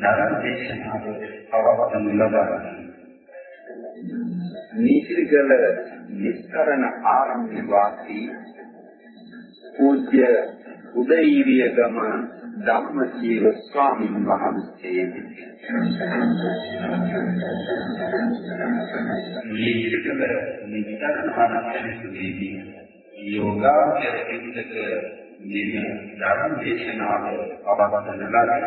ධර්ම දේශනාව පවත්වනු ලබන නීතිගල නිස්කරණ ආරම්භ වාසී පූජ්‍ය උදේීරිය ගම ධම්මජීව ස්වාමීන් වහන්සේ. නීතිගල නිස්කරණ ආරම්භයේදී යෝගාචරයෙකුට මේ ධර්ම දේශනාව පවත්වනු ලබන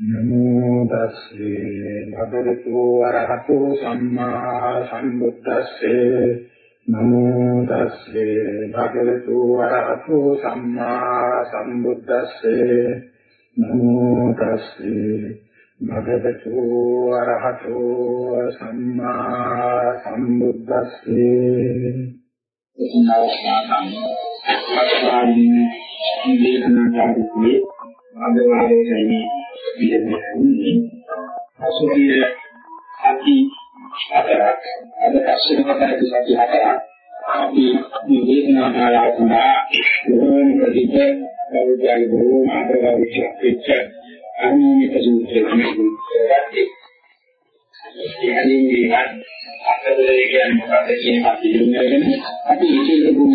නමෝ තස්සේ භගවතු වරහතු සම්මා සම්බුද්දස්සේ නමෝ තස්සේ භගවතු වරහතු සම්මා සම්බුද්දස්සේ නමෝ තස්සේ භගවතු අරහතෝ සම්මා සම්බුද්දස්සේ අසුතිය අති හතරක් අද පස්සේ කරපු සති හතරක් අපි මේ දේශනා මාලාවකලා බොහෝම ප්‍රතිප කවුරුයි බොහෝම ආදරවයි වෙච්ච අනුමිත සූත්‍රය තමයි. එහලින් මේ අකදේ කියන්නේ මොකක්ද කියන එක පිළිගන්න අපි විශේෂ ගුණ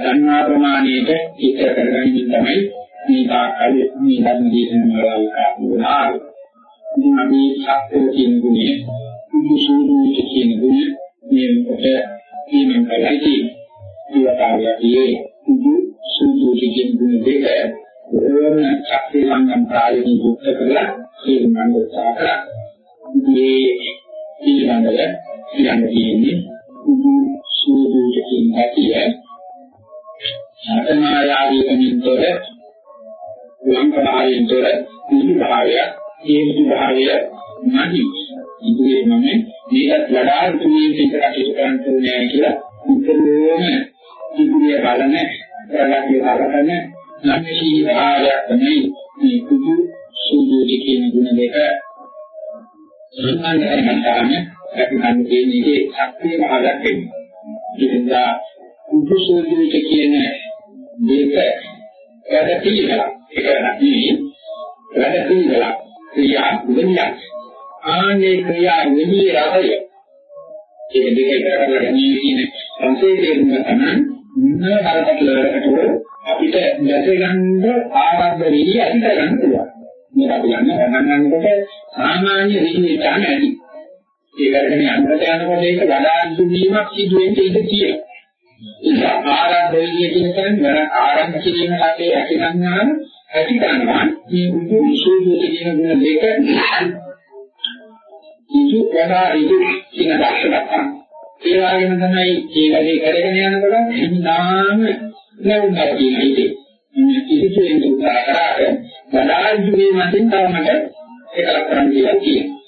ධර්මා ප්‍රමාණයට ඉත කරගන්න තමයි මේ තාකල් මේ ධර්ම දේශනාවල කරුණා. අපි සත්‍ය කියන ගුණය, සුදුසුදු කියන ගුණය මේ කොට කියමින් කරයි. ඊවතාවයේ සුදු සුදු කියන ගුණ දෙක ඕන ශක්ති සංගම් කාලෙකින් යුක්ත කරලා ඒ මනස උත්සාහ මේ ඊළඟට කියන්න තියෙන්නේ කුදු සූදු කියන කතිය සතමායාදී කමින්තර ලංකාවෙන්තර කුදු භාවය ඒ කුදු භාවය නැති ඉතින් මම මේකත් වඩා තුමින් පිටට කටයුතු කරන්න ඕනේ කියලා උත්තරෝම ඉදිරිය බලන ප්‍රගතිය බලන ලක්ෂී භාවයක් තමයි මේ කුදු සූදුටි කියන ගුණ දෙක සම්මාන කරගන්න අපි ගන්න දෙන්නේ ශක්තිය භාගයක් වෙනවා. ඉතින්දා කුදු සූදුටි කියන දෙක වැඩ පිළිවෙල ඒක නැති වැඩ පිළිවෙල ක්‍රියා විඤ්ඤාණ ආනේ ක්‍රියා විඤ්ඤාණ රසය ඒක දෙක එකට කරලා ගැනීම සංසේදයෙන් තමයි මුන්න හරකට වලකට අපිට දැක ගන්න ආරම්භ වෙලී ඇති කරගන්න පුළුවන්. මේක අපි ගන්න ගන්නකොට සාමාන්‍ය විශ්ලේෂණ ඇති. ඒ කරගෙන යනකොට යනකොට ඒක වඩා දුවීමක් සිදු වෙන්න ඉඩ තියෙනවා. ඒක ආරම්භ වෙලී කියන කෙනා ආරම්භ කිරීම අපේ ඇති ගන්නාම ඇති ගන්නවා මේ උදු සූදුත කියන ගුණ දෙක ඉතු වඩා ඉතු කියන දක්ෂණක්. ඒ වගේම තමයි මේ වැඩේ කරගෙන යනකොට හිනාම ලැබුණා කියන ඉතින් ඉතින් උත්සාහ කරාට වඩා ඉදිරියේ මතින් තවමට ඒකක් කරන්න කියලා තියෙනවා.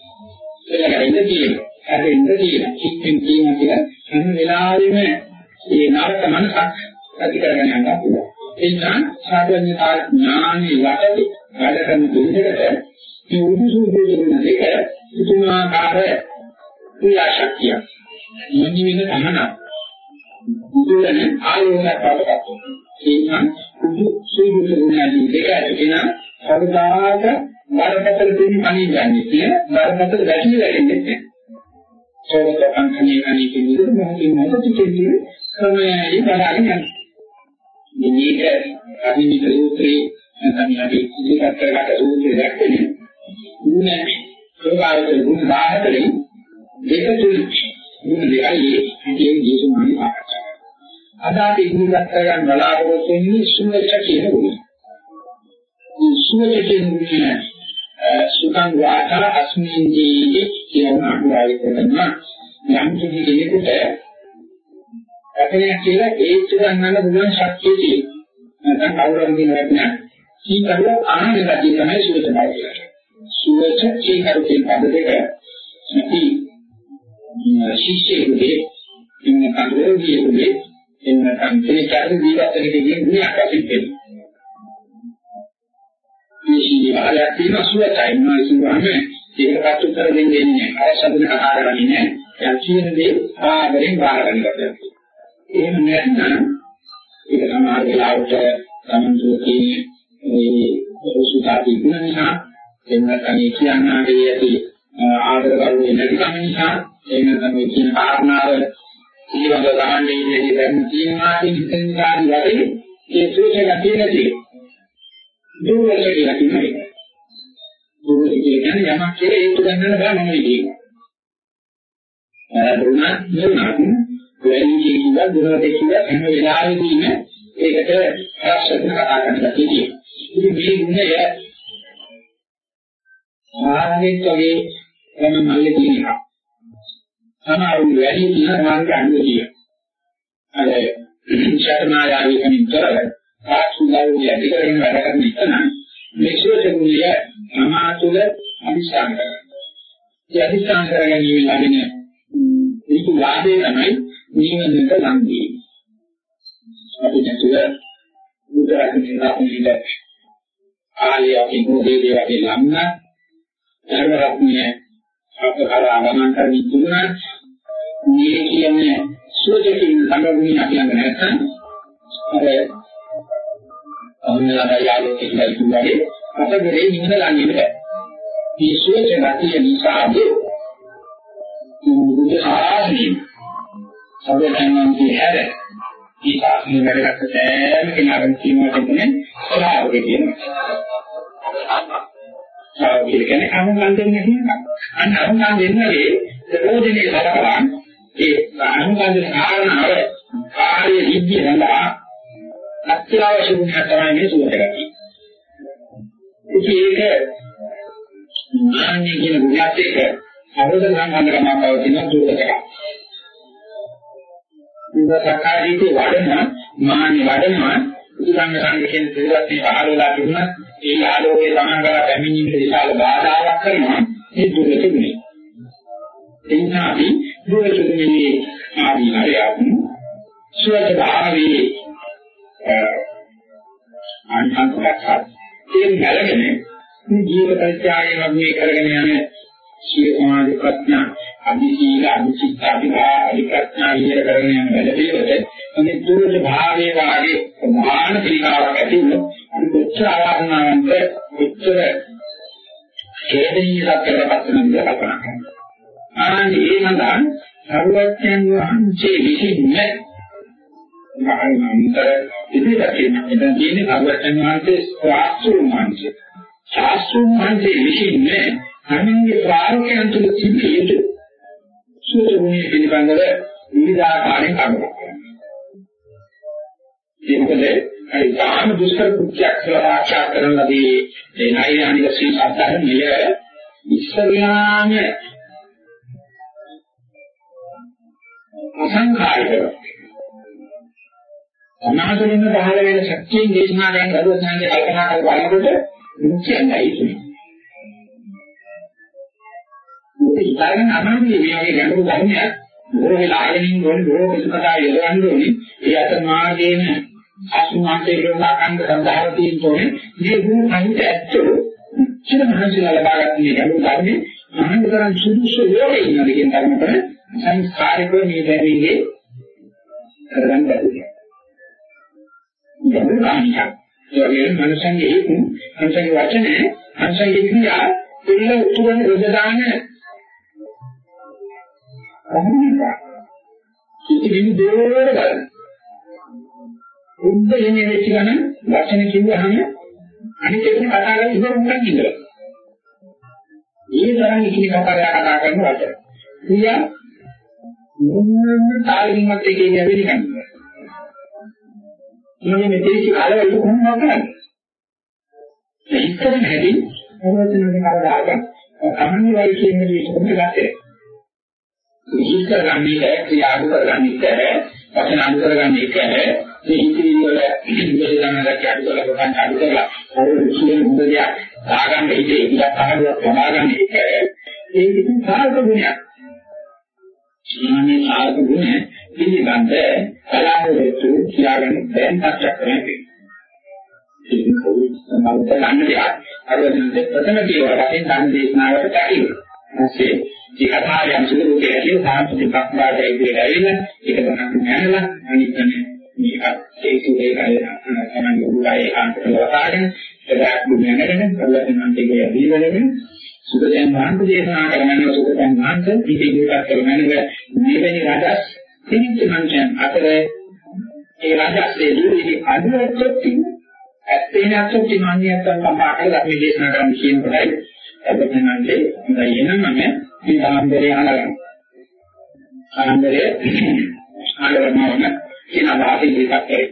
ඒක හරියට තියෙනවා. හැදෙන්න තියෙනවා. චිත්තෙන් තියෙනවා කියලා හැම වෙලාවෙම මේ නරක මනසක් ඇති කරගෙන යනවා පුළුවන්. ඒ නිසා සාධ්‍යඥතා ඥානෙ යටතේ වැඩ කරන දෙයකට මේ උරුසුදු කියන දෙක පුදුමාකාර ක්‍රියාශක්තිය. යොමු වෙන තහනක්. බුදුරණ ආයෝගයක් වඩපත් වෙනවා. කුදු සීගුණ ගුණයන් දෙක ඇතිවෙන සරදාක බරපතල දෙවි කණි යන්නේ කියන බරපතල වැටි වෙන්නේ. සෝරත අංකණී කණි කියන විදිහට මොහොතින් මොහොත කියන්නේ ක්‍රමයයි බලාගෙන යනවා. මේක අදිනිත සූත්‍රයේ නැත්නම් අපි ඉතිරිපත් කරගත්ත සූත්‍රය දැක්කේ ගුණ ප්‍රකාරක ගුණ 14 දෙක තුන ගුණ දෙකයි කියන දේශනාවේ අද අපි ඉදිරියට කරගන්න බලාපොරොත්තු වෙන්නේ සුවච කියන ගුණය. මේ සුවච කියන ගුණය සුඛං වාචා අස්මින් ජීවිතේ කියන අනුරායි කරන යම් කිසි කෙනෙකුට වචනයක් කියලා ඒත් ගන්නන්න පුළුවන් ශක්තිය තියෙනවා. නැත්නම් කවුරුන් කියන වචනයක් කීකරුව ආනන්ද ගතිය තමයි සුවච බව කියන්නේ. සුවච කීකරු කියන පද දෙක අපි ශිෂ්‍යයෙකුගේ ඉන්න කන්දරෝගියෙකුගේ එන්න කන්දරේ කාර්ය ජීවිතයක කියන ගුණයක් අපිට තියෙනවා. මේ ශීලී භාවයක් තියෙන සුවචයි නෝ කියවම ඒකකට උත්තර දෙන්නේ නැහැ. අවශ්‍යම කතා කරන්නේ නැහැ. යම් කියන දේ ආදරෙන් බාර ගන්නවා. එහෙම නැත්නම් ඒක සමහර වෙලාවට සම්මුතියේ මේ සුතාපි ගුණ නිසා එන්න කණේ කියන්නාගේ ඇති ආදර කරුවේ නැතිකම නිසා එහෙම තමයි කියන කාරණාව පිළිබඳව ගහන්නේ ඉන්නේ දැන් තියෙනවා කියන හිතෙන් ගන්න යටි ඒ සූචක තියෙනදී දුර්වල කියලා කියන්නේ දුර්වල කියන්නේ යමක් කියලා ඒක ගන්නන්න බෑ මම කියන්නේ. අරුණා නුනත් වෙන කිව්වා දුරට කිව්වා හැම වෙලාවෙදීම ඒකට රසයෙන් කතා කරන්න තියෙනවා. ඉතින් මේ ගුණය ආනෙත් වගේ මම මල්ලේ තියෙනවා. සමහරුන් වැඩි තියෙන මාර්ග අනුගතිය. අර ශර්මායාවී කෙනෙක්තර ආසුදාරු යටි කරගෙන වැඩ කරන එක නම් මේ සෝචකුලිය සමාතුල අනිස්ථාන කරනවා. ඒ අනිස්ථාන කරගෙන ඉන්නේ ඒක ලාභේ තමයි නිවනට ලං වීම. අපි නැතුව බුදුරජාණන් වහන්සේ ආලියකින් උදේ වගේ ලම්න ධර්මරත්නය අපකරා ගමන් කරමින් තිබුණා මේ කියන්නේ සුවචකින් සම්බන්ධින් අපි ළඟ නැත්නම් අර අනුනලා යාලෝ කියලා කිව්වාගේ අපගේ නිවන ළඟින් බෑ. මේ සුවච නැතිය නිසාද බුදු ආදී සර්වඥාන්සේ හැර මේ සාසනය වැඩකට සෑම කෙනාම කියනවා කියන්නේ ශ්‍රාවකේ කියනවා. ශ්‍රාවකේ කියන්නේ අනුගමන දෙන්නේ කියනවා. අන්න අනුගමන දෙන්නේ ප්‍රෝධිනේ සලකලා ඒ අනුගමන දෙන කාරණාව කාර්ය විද්‍ය සඳහා අත්‍යවශ්‍ය වුණ තමයි මේ සුවඳගතිය. ඉතින් ඒක මාන්නේ කියන ගුණයත් එක්ක අවබෝධ සම්බන්ධකමක් පවතින දුරකටක්. මේ සක්කායීති වඩන මාන්නේ වඩනවා. උදාංග සංකේතයෙන් දෙලක් මේ පහළලා තිබුණා. ඒ ආලෝකයේ තමංගල පැමිණීමේ විශාල බාධාවක් කරනවා. මේ දුරකෙන්නේ. එනිසා අපි දුරකෙන්නේ ආදී හරියට සුවච භාවයේ ආනිසංසයක් ඒ නැලගෙන මේ ජීවිත පරිත්‍යාගය වගේ කරගෙන යන සීල සමාධි ප්‍රඥා අභිසීල අභිචිත්ත අභිභා අභිප්‍රඥා විදිහට කරගෙන යන වැඩ පිළිවෙලට මේ දුර්ල භාවයේ වාගේ ප්‍රධාන පිළිකාවක් ඇති වුණොත් අපි කොච්චර ආවරණවන්ත කොච්චර හේදීසක් කරපත් වෙනවද කල්පනා කරනවා. ආනි ඒ සඳහා සර්වඥයන් වහන්සේ විසින්ම මහානන්තර ඉදිරියට එතන තියෙන සර්වඥයන් වහන්සේ ශාස්ත්‍රුන් වහන්සේ ශාස්ත්‍රුන් වහන්සේ විසින්ම අනින්ගේ ප්‍රාර්ථයන් තුළ සිටිය යුතු සූත්‍රයේ පිළිබඳව විවිධාකාරයෙන් කරුණා කරනවා. ඒකද ඒ දාන දුෂ්කර කෘත්‍යයක් කියලා ආචාර කරන ලදී ඒ නෛර්යානික සී සාධාරණය ඉස්සරලාම අසංඛාරිකව අනාගතෙන්න පහළ වෙන ශක්තියෙන් දේශනා කරන දරුවන්ගේ කල්පනා කරලා බලනකොට මුචයන්යි ඉන්නේ. ඒක ඉතාලෙන් අමාරුයි මේ වගේ ගැඹුරු ධර්මයක් බොහෝ වෙලා අහගෙන ඉන්න ඕනේ බොහෝ විසකතා යොදවන්න ඕනේ. ඒ අත මාගේන අසුමාන්තේ ලෝකාකන්ද සඳහව තියෙන්න ඕනේ. මේ ගුණ අහිත ඇත්තෝ චිර මහන්සියලා ලබාගත් මේ ගැඹුරු ධර්මයේ අහංගතරන් සුදුසු යෝගේ ඉන්නද කියන තරමට සංස්කාරිකව මේ බැරිලේ කරගන්න බැහැ. ගැඹුරු කාණියක්. ඒ වගේම මනසන්ගේ ඒක මනසන්ගේ වචනේ මනසන්ගේ ක්‍රියා පිළිල උතුරන රොදදාන අහන්නේ. ඉතින් දෙවොර බලන්න. උද්ද එන්නේ වෙච්ච ගමන් වචන කිව්වහම අනිත් එක කතා කරලා ඉවර වුණා කියලා. ඒ තරම් ඉතිරි කතාවක් කතා කරන වචන. කියා මොනම තාලෙකින්වත් එකේ නැවෙලි ගන්නවා. මේ මෙතේසි කාලවල කොහොමද කරන්නේ? ඒකෙන් හැදී මොනවද කරදාග අහන්නේ වයි කියන දේ කොහොමද ගත්තේ? විශේෂ කරන්නේ ක්‍රියාව කරන්නේ වචන අඩු කරගන්න එක මේ ඉතිරි වල ඉඳලා අඩු කරලා ගන්න අඩු කරලා කියන මුදලියක් දාගන්න ඉතින් ඉතින් තරහවක් ලබාගන්න එක ඒක ඉතින් සාර්ථක ගුණයක්. මේ සාර්ථක ගුණය පිළිබඳ කලාවේතු කියාගෙන දැන් පස්සක් කරන්නේ. ඉතින් කවුරුත් සම්බන්ධ ගන්න දෙයක්. අර ප්‍රථම පියවර වශයෙන් ධර්ම දේශනාවට කැටියි. ඊපස්සේ ඒ කතාවේ අංශුක රූපයේ ඇති සාහිත්‍ය පක්ෂාට ඉදිරියට ඇවිල්ලා ඒක තමයි නැනලා අනිත් මේක ඒකේ ඒකයි තමයි උගාය කාන්තේ වතාගෙන ඒක දුන්නගෙන කල්ලාගෙන දෙකේ දීවලගෙන සුදයන් වහන්සේ දේශනා කරනවා සුදයන් වහන්සේ ඉදිරියට කරනවා මෙවැනි රජස් තිරිච්ච මනුෂයන් අතර ඒ රජස්සේ දුරේ අදුවච්ච ඇත්තේ නැත්නම් තිමන්නියන් තමයි පාඩක ධර්ම දේශනා කරන්න කියන කොටයි. අපතනන්නේ හොඳයි එනම මේ ආන්දරේ අහනවා. ආන්දරේ ආලවනවන කියන වාදී දෙකක් ඒ.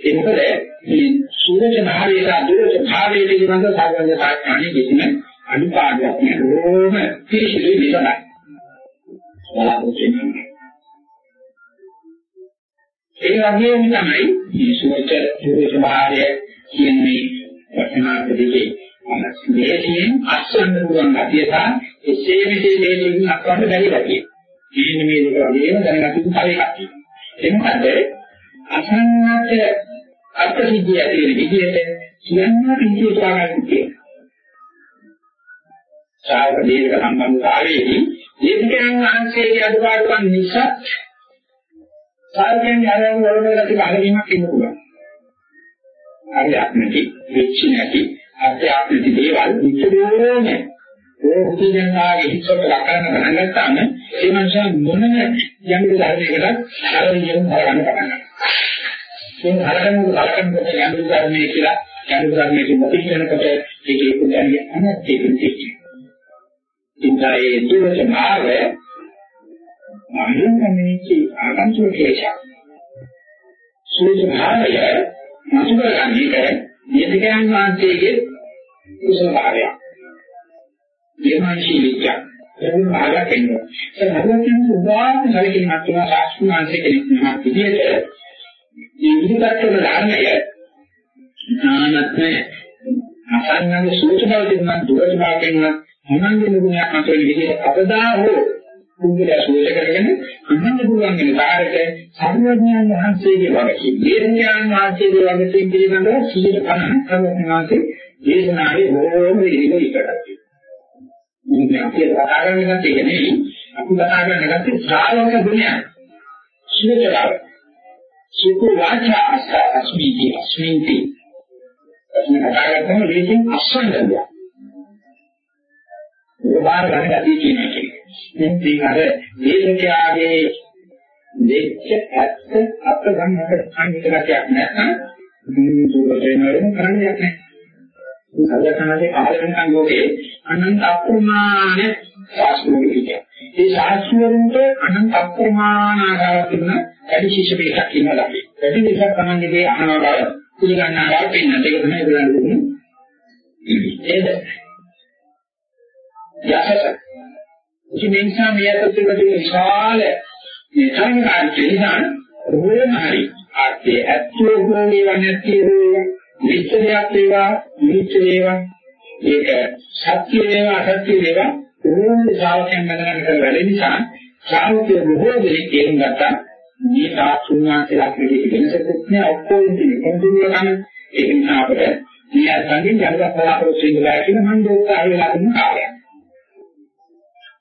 ඒ මොකද මේ සූර්ය මහරේත අදුරට භාවයේ පිළිබඳ සාකච්ඡා සාකච්ඡානේ කිසිම අනුපාඩයක් නෑ. ඕම පිළිසිදු විතරයි. ඒ වගේම තමයි මේ සූර්ය සූර්ය මහරේ කියන්නේ වර්තමානයේදී මේකෙන් අස්වන්න පුළුවන් ගැතිය සහ එසේ මෙසේ දෙයකින් අස්වන්න බැරි ගැතිය. මේ මේ දෙක වගේම දැනගත යුතු තව එකක් තියෙනවා. ඒ මොකද අසන්නට අර්ථ සිද්ධිය ඇති වෙන විදිහට කියන්න විදිහට ගන්න තියෙනවා. ශාවක දීර්ඝ සම්බන්ධතාවයේදී දීර්ඝයන් වහන්සේගේ අදුපාඩුවන් නිසා සාර්ථකයෙන් ආරම්භ වල ගැති බහලීමක් ඉන්න පුළුවන්. හරියක් නැති, වෙච්ච නැති අධ්‍යාත්මික දේවල් විචාරෝම ඒ හිතෙනාගේ හිතට ලකරන ගණන් ගත්තාම ඒ මනුෂයා මොනම යම් ධර්මයකට අර විදිහට හරගන්න පටන් ගන්නවා. මේ හරගන්න කලකන්නකොට යම් ධර්මයේ කියලා යම් ධර්මයේ මොකද කියනකොට ඒකේ පුදන්නේ අනත්ය පිටිච්චි. ඉන්ද්‍රයේ දුරට මාර්ගය මහින්දනේචි ආගන්තුක ක්ලේශ. සූත්‍රභාවය මතුකරගන්නේ නියතිකයන් වහන්සේගේ කුසල භාවයක්. ධර්මශීලීත්‍ය එන්න භාගයක් එන්නවා. ඒ භගවතුන් උදාහරණ සැලකින් හත්වන ශාස්ත්‍රඥාන්සේ කෙනෙක් නමක් විදිහට මේ ඉදිරිපත් කරන ධර්මය ඥානත්මය අසන්නගේ සූචනාව දෙන්න දුරට භාගයෙන් මොනන්ගේ ගුණයක් මත වෙන විදිහට අදදා හෝ කුංගල සූචක කරගෙන අන්නන්න පුළුවන් වෙන කාර්යයට සර්වඥාන් වහන්සේගේ වගකීම්. දේශඥාන් වහන්සේගේ වගකීම් පිළිබඳව 150 සර්වඥාන්සේ දේශනාවේ බොහෝම ඉදිරියට ඉකටක් තියෙනවා. අපි කතා කරන එකත් ඒක නෙවෙයි. අපි කතා කරන එකත් ශ්‍රාවක ගුණයක්. සුචරාව. සුකු වාචා අස්මීති අස්මින්ති. අපි කතා කරන ලේසින් අස්වන්දනය. ඒක බාර ගන්න ගැතිය කියන එක. ඉතින් අර දේශකයාගේ දෙච්ච ඇත්ත අප ගන්නට අනිත්‍යයක් නැත්නම් මේ දුරට වෙනවම කරන්නේ නැහැ. සර්වඥාගේ පහළ වෙනකන් ලෝකේ අනන්ත අප්‍රමාණ ශාස්ත්‍රෝලික. ඒ ශාස්ත්‍රවලට අනන්ත අප්‍රමාණ ආකාරයක් තිබුණ වැඩි ශිෂ්‍ය පිටක් ඉන්නවා අපි. වැඩි විශේෂ කමංගේ දේ අහනවා බව පිළිගන්නා බව පෙන්වන්න. ඒක තමයි ඒගොල්ලන් දුන්නේ. ඒද යසස. ඉතින් මේ නිසා මේ අතට විශාල මේ සංඝාත නිසා රෝම හරි ආර්ථය ඇත්තෝ ගෝණේ වන්නත්තේ නිත්‍යයක් වේවා නිත්‍ය වේවා. ඒක සත්‍ය වේවා අසත්‍ය වේවා. ඕනේ ශ්‍රාවකයන් මතකන කර වැඩ නිසා ශ්‍රාවකය බොහෝ දෙනෙක් තේරුම් ගත්තා. මේ සාස්ෘණාන්තයක් විදිහට වෙනසකුත් නෑ ඔක්කොම ඉන්නේ කොන්දුනිය කන ඒ නිසා අපිට මේ අත්ංගෙන් ජනක බලාපොරොත්තු වෙන්න බෑ කියලා මම උත්සාහ වෙලා ඉන්න කාර්යයක්.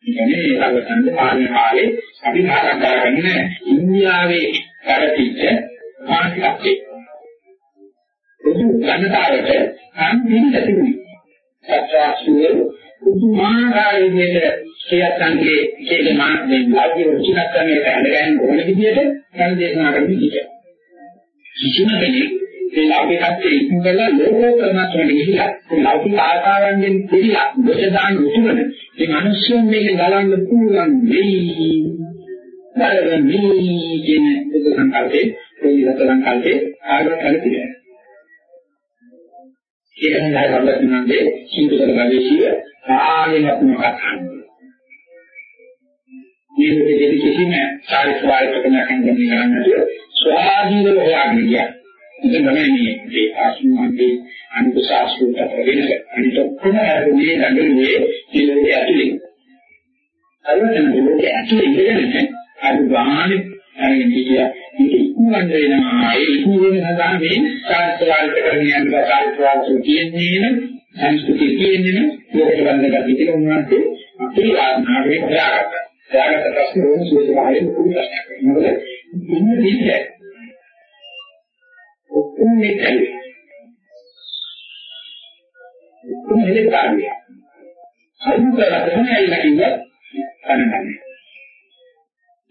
ඉතින් මේ අවසන් පාලන කාලේ අපි භාග කරගන්න ඉන්දියාවේ කරටිච්ච මානසිකත්වයේ පොදු ජනතාවට සම්පූර්ණ තිබුණේ. සත්‍යාසුවේ පුදුමාකාර විදිහට කියත්තන්ගේ කේලේ මාන්නේ ලාභී රුචිකත්වයේ පැහැදගන්න ඕන විදිහට ගන්න දේශනා කරන විදිහ. කිසිම කෙනෙක් ඒ ලාභී කත්තේ ඉක්මනලා ලෝකෝත්තරමත්වයට ගිහිලා ඒ ලෞකික ආකාරයෙන් පිළිලා දෙස දාන උතුමන මේ මිනිස්සුන් මේක ගලන්න පුළුවන් වෙයි. බලන්න මේ කියන එක සංකල්පේ ඒ විතර සංකල්පේ ආගම කලිතියි. ඒක නිසා රබතුන්ගේ සීතුතර ගවේෂිය ආගෙන අපුම කතාන්නේ. මේ ලෝකෙදී කිසිම චාරිත්‍රාත්මක නැකන්දේ කරන්නට ස්වාධීනව හොයාගෙන ගියා. ඒක තමයි මේ ඒ ආශ්‍රමයේ අනිත් ශාස්ත්‍රයට වෙනස. අනිත් ඔක්කොම අරගෙන ළඟදී මේ ලෝකයේ ඇතුලේ. අරගෙන ලෝකයේ ඇතුලේ ඉඳගෙන අර ගානේ අරගෙන ගියා. ඒක ඉක්මවන්න වෙනවා. ඒ ඉක්මවීම සඳහා මේ චාරිත්‍රාත්මක කරගෙන යන චාරිත්‍රාත්මක කියන්නේ සංස්කෘතිය කියන්නේ ලෝකෙ වන්දන ගතිය උන්වහන්සේ අපේ ආත්මාවේ හොයාගත්තා. හොයාගත්ත ප්‍රශ්නේ ඕන සුවසභාවේ පුදු ප්‍රශ්නයක්. මොකද ඉන්න දෙයක්. ඔක්කොම මේකයි. ඔක්කොම හෙලේ කාර්යය. අයින් කරලා තමයි ඇවිල්ලා කිව්වා කනන්නේ.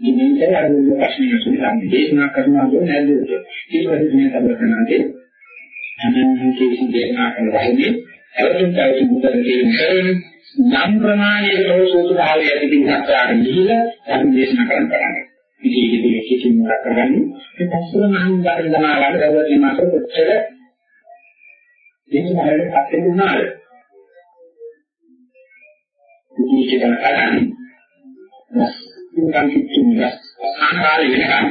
ඉතින් ඒ අර මුල ප්‍රශ්නේ සුදුසුම් දේශනා කරනවා නේද? ඊට පස්සේ මේ සම්බන්ධනාදී අනන්ත කේසි දේශනා කරන වගේ අවතුන් තවතු මුදල් කියන නම් ප්‍රමාණයේ ලෝසෝතු භාවය ඇති පිටාට ගිහිලා අපි දේශනා කරන්න පටන් ඉතින් ඒක දෙක කිසිම කරගන්නේ ඒ පස්සෙන් මම ගන්න දමාලාට දවල්ේ මාස කොච්චර දෙන්න හැරෙන්න පස්සේ දුන්නාද ඉතින් ඒක තමයි කරන්නේ ඉන්කම් කිච්චුනේ අනාකාරය වෙනකන්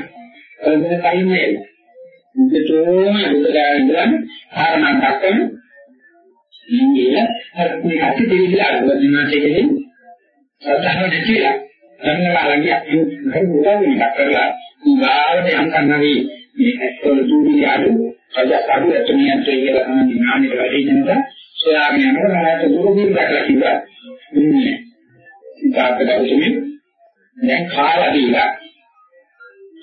එතන කයින්නේ මුදේටෝම බුදුදාගෙන ආරණක් දක්වන ඉන්නේ අර මේ ඇති දෙවිලා අරවදිනාටකදී සත්‍යව නැතිලා සංගලාලගේ අපි හරි උදාගෙන කරලා උගාවට යම් කන්නගේ මේ ඇත්තවල දුරි අඩු රජසාරු ඇතුමියන්ට කියලා තමයි ඥානෙට වැඩි වෙනවා සොයාගෙන යනකොට ආයත දුරු දුරු දැකලා කිව්වා ඉන්නේ ඉතාලකදවසමින් දැන් කාලා දීලා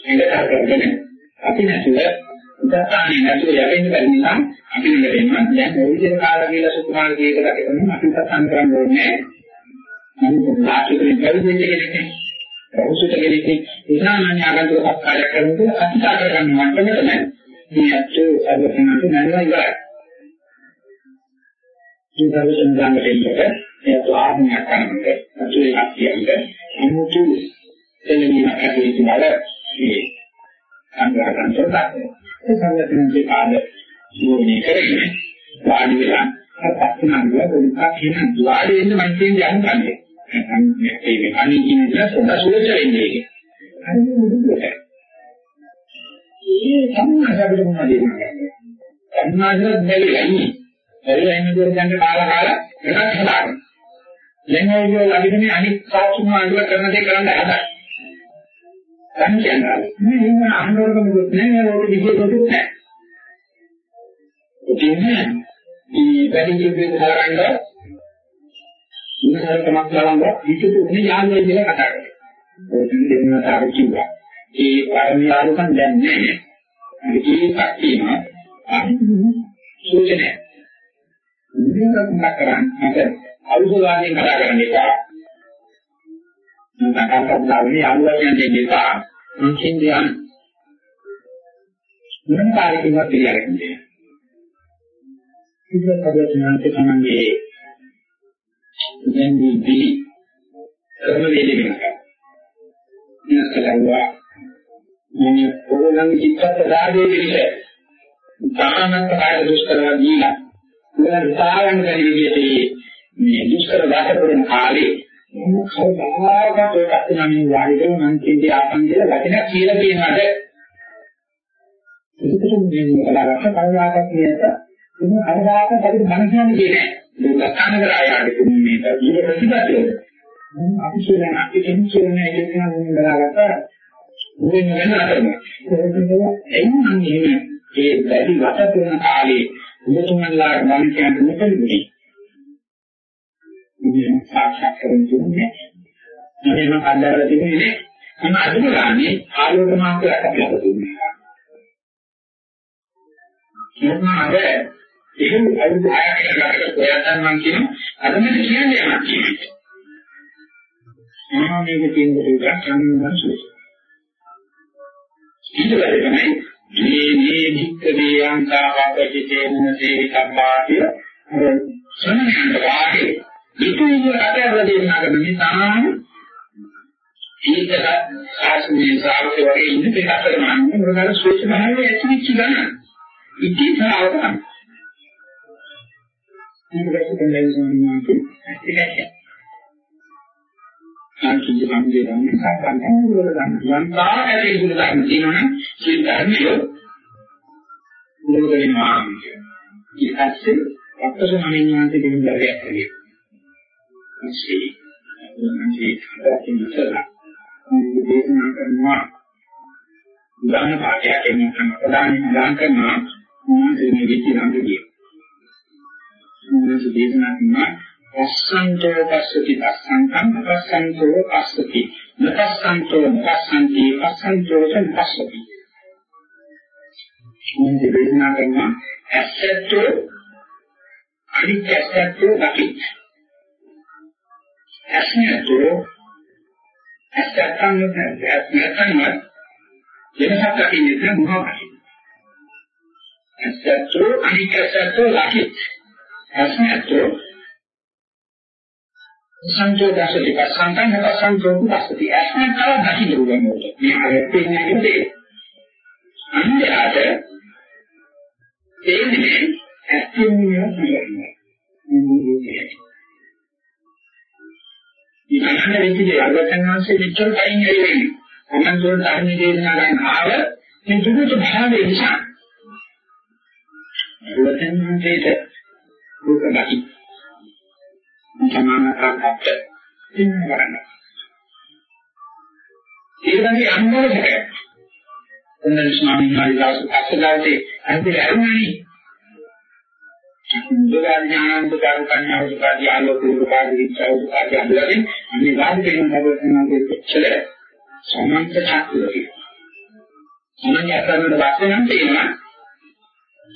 ඉඳලා කරගෙන අපි නැතුව උදාහරණයක් නැතුව යවෙන්න බැරි නිසා අපි නෙමෙයි දැන් මේ විදිහට කාලා කියලා සුකුමාර කීයකට කරන අපි සත්‍යම් කරන්න ඕනේ. ආශිර්වාද පරිදෙන්නේ කෙනෙක් අවශ්‍යත කෙනෙක් ඉස්ලාමඥ ආගන්තුක සත්කාරයක් කරනකොට අතිසාර කරන්න මට්ටමට නෑ. මේ අච්චු අදහනට නෑනවා ඉවරයි. ජීවිතය සංගාමයෙන් ඒ ආත්මයක් කරනකොට අච්චු එකක් කියන්නේ අමුතු එළියක් ඇති වල මේ සංග්‍රහ කරනවා ඒ සංගතනයේ කාද ජීවණය කරගෙන වාඩි වෙලා අපස්සනාව වලින් කියන ද්වාරයේ ඉන්න මම කියන්නේ අහන්නේ මේ අනිත් කියන දේ සුවච වෙන්නේ ඒක. අනිත් මුදුන්ට. ඒ සම්මාසකට මොනවද කියන්නේ? සම්මාසයක් බැරිලයි. බැරිලා ඉන්න දේ දැන් කාලා කාලා වෙනස් හදාගන්න. දැන් ඔය ලැබෙන්නේ අනිත් සාක්ෂි මාර්ග කරන දේ කරන්න හදා. දැන් කියනවා මේ ඉන්න අහනවලක මොකද නැහැ මේ වගේ විදිහකට නැහැ. ඉතින් මේ වැඩි කිව්වේ කරන්නේ ඉන්නකමක් බලන්න විචිත උනේ යාළුවයි කියලා කතා කරා. ඒක දෙන්නට අර කිව්වා. ඒ පරිණාමකම් දැන් නැහැ. ඒකක් තියෙනවා. සූචනය. ඉන්නකම් කරන්නේ අරුසවාදයෙන් කතා කරන්න එපා. නැත්නම් කතාවේ යාළුවා කියන්නේ එපා. මුකින් දියන්. මොන කාර්යයක් පිළිඅරන්නේ. ඉතින් කඩේට තමයි දැන් මේ පිළි කරන දෙයක් වෙනවා. ඉස්සලවා මේ පොළොන් චිත්තත රාගයේ පිළිස දානක කාය දුෂ්කරව දීලා උගල සායන් කරන විදිහට මේ දුෂ්කර වාසකරන කාලේ කවදාකවත් ඔය කත්නමින් වාඩි කරන මං කියන්නේ ආපන් කියලා වචන කියලා කියනවාද ඒකට මේ කලාවට කවදාකවත් කියත ඉතින් කවදාකවත් අපිට මන කියන්නේ නැහැ දුක්ඛාන කරායට මේ ජීව ප්‍රතිපත්තිය. අපි කියන්නේ අපි කියන්නේ ඒක කියන බලාගත්ත මුලින් වෙන අතරම. එන්නේ මේ ඒ වැඩි වට කරන කාලේ උතුම්ලාට මම කියන්නේ මෙතනදී. ඉතින් සාක්ෂාත් කරගන්නේ එහෙම අල්ලලා තිබුණේ මම අදම ගන්නේ ආලෝක මාත්‍රයක් අපිට දුන්නා. කියනවා එහෙම අවුරුදු 6කට ගතකට ප්‍රයත්න මම කියන අද මම කියන්නේ යමක් කියන්නේ. මම මේක කියන දේ ගන්න සුසු. ඊට පස්සේ තමයි මේ මේ වික්කේ යන්තාවකජිතේ මුනසේ කම්මාතිය අර සමනන්ත වාගේ ඉතින් රටවල දෙන්නා කරන මේ තාම ඊටක සාස්ත්‍රීය සාහිත්‍ය වගේ ඉන්න දෙකට මම මොනවාද සුසු භාවයේ ඇති වෙච්ච ගන්න. ඉතින් සාවකම් ඊට පස්සේ තමයි සෝනිමාගේ ඒකයි. සංකීර්ණ සම්දේ ගන්න සාකච්ඡා කරනවා. යම් තාරකේ ඉන්න ධර්ම තියෙනවනම් ඒ ධර්මිය මොකදෙනවා කියන්නේ. ඊට පස්සේ අපතේ මනින්නාන්ට දෙන්න බැරියක් නෙවෙයි. මේ මේ ඉස්සරහ මේ දේශනා කරනවා උදාහරණ පාඩයක් එන්න ප්‍රධාන උදාහරණ කරනවා මොනවද මේ විචිනන්දදී මොනවද දේශනා කරනවා පස්සන්තෝ පස්සති පස්සන්තං පස්සන්තෝ පස්සති නපස්සන්තෝ නපස්සන්ති පස්සන්තෝ පස්සති මොනවද දේශනා කරනවා ඇසත්තෝ අනිත්‍ය ඇසත්තෝ දකින්න ඇස්නතෝ ඇත්තටම ඇත්තටම වෙනසක් දකින්නේ නැහැ මොනවද? ඇත්තටෝ අනිකසතෝ ලකිත්. ඇත්තටෝ සංජෝදසති පසංකම් පසංකම් පස්සති. ඇත්තටම දකින්න උගන්වනවා. මේ හරියට ඉන්නේ අන්‍යයට තේන්නේ ඇත්තම නෑ. ඉතින් වෙච්ච දේ අරවතන්හන්සේ මෙච්චර කයින් ඇවිල්ලා මොනන්දෝ ධර්ම දේශනා ගන්න ආව මේ දුකට භාවයේ නිසා. අරවතන්හන්සේට දුක නැති සමානතාවක් ඉන්නවරන ඊළඟේ අනුමෝදක ඔන්න ස්වාමීන් වහන්සේ අස්සදාවේ අන්තිම අරුණනි බුදුරජාණන් වහන්සේ කන්‍යා උපාදී ආලෝක උපාදී විචාර උපාදී අඳුරගෙන අනේ වාදිකෙන් භගවතුන්ගේ පිටචල සමන්ත චක්‍රය. සමන්‍ය අතරේ වාසය නම් තියෙනවා.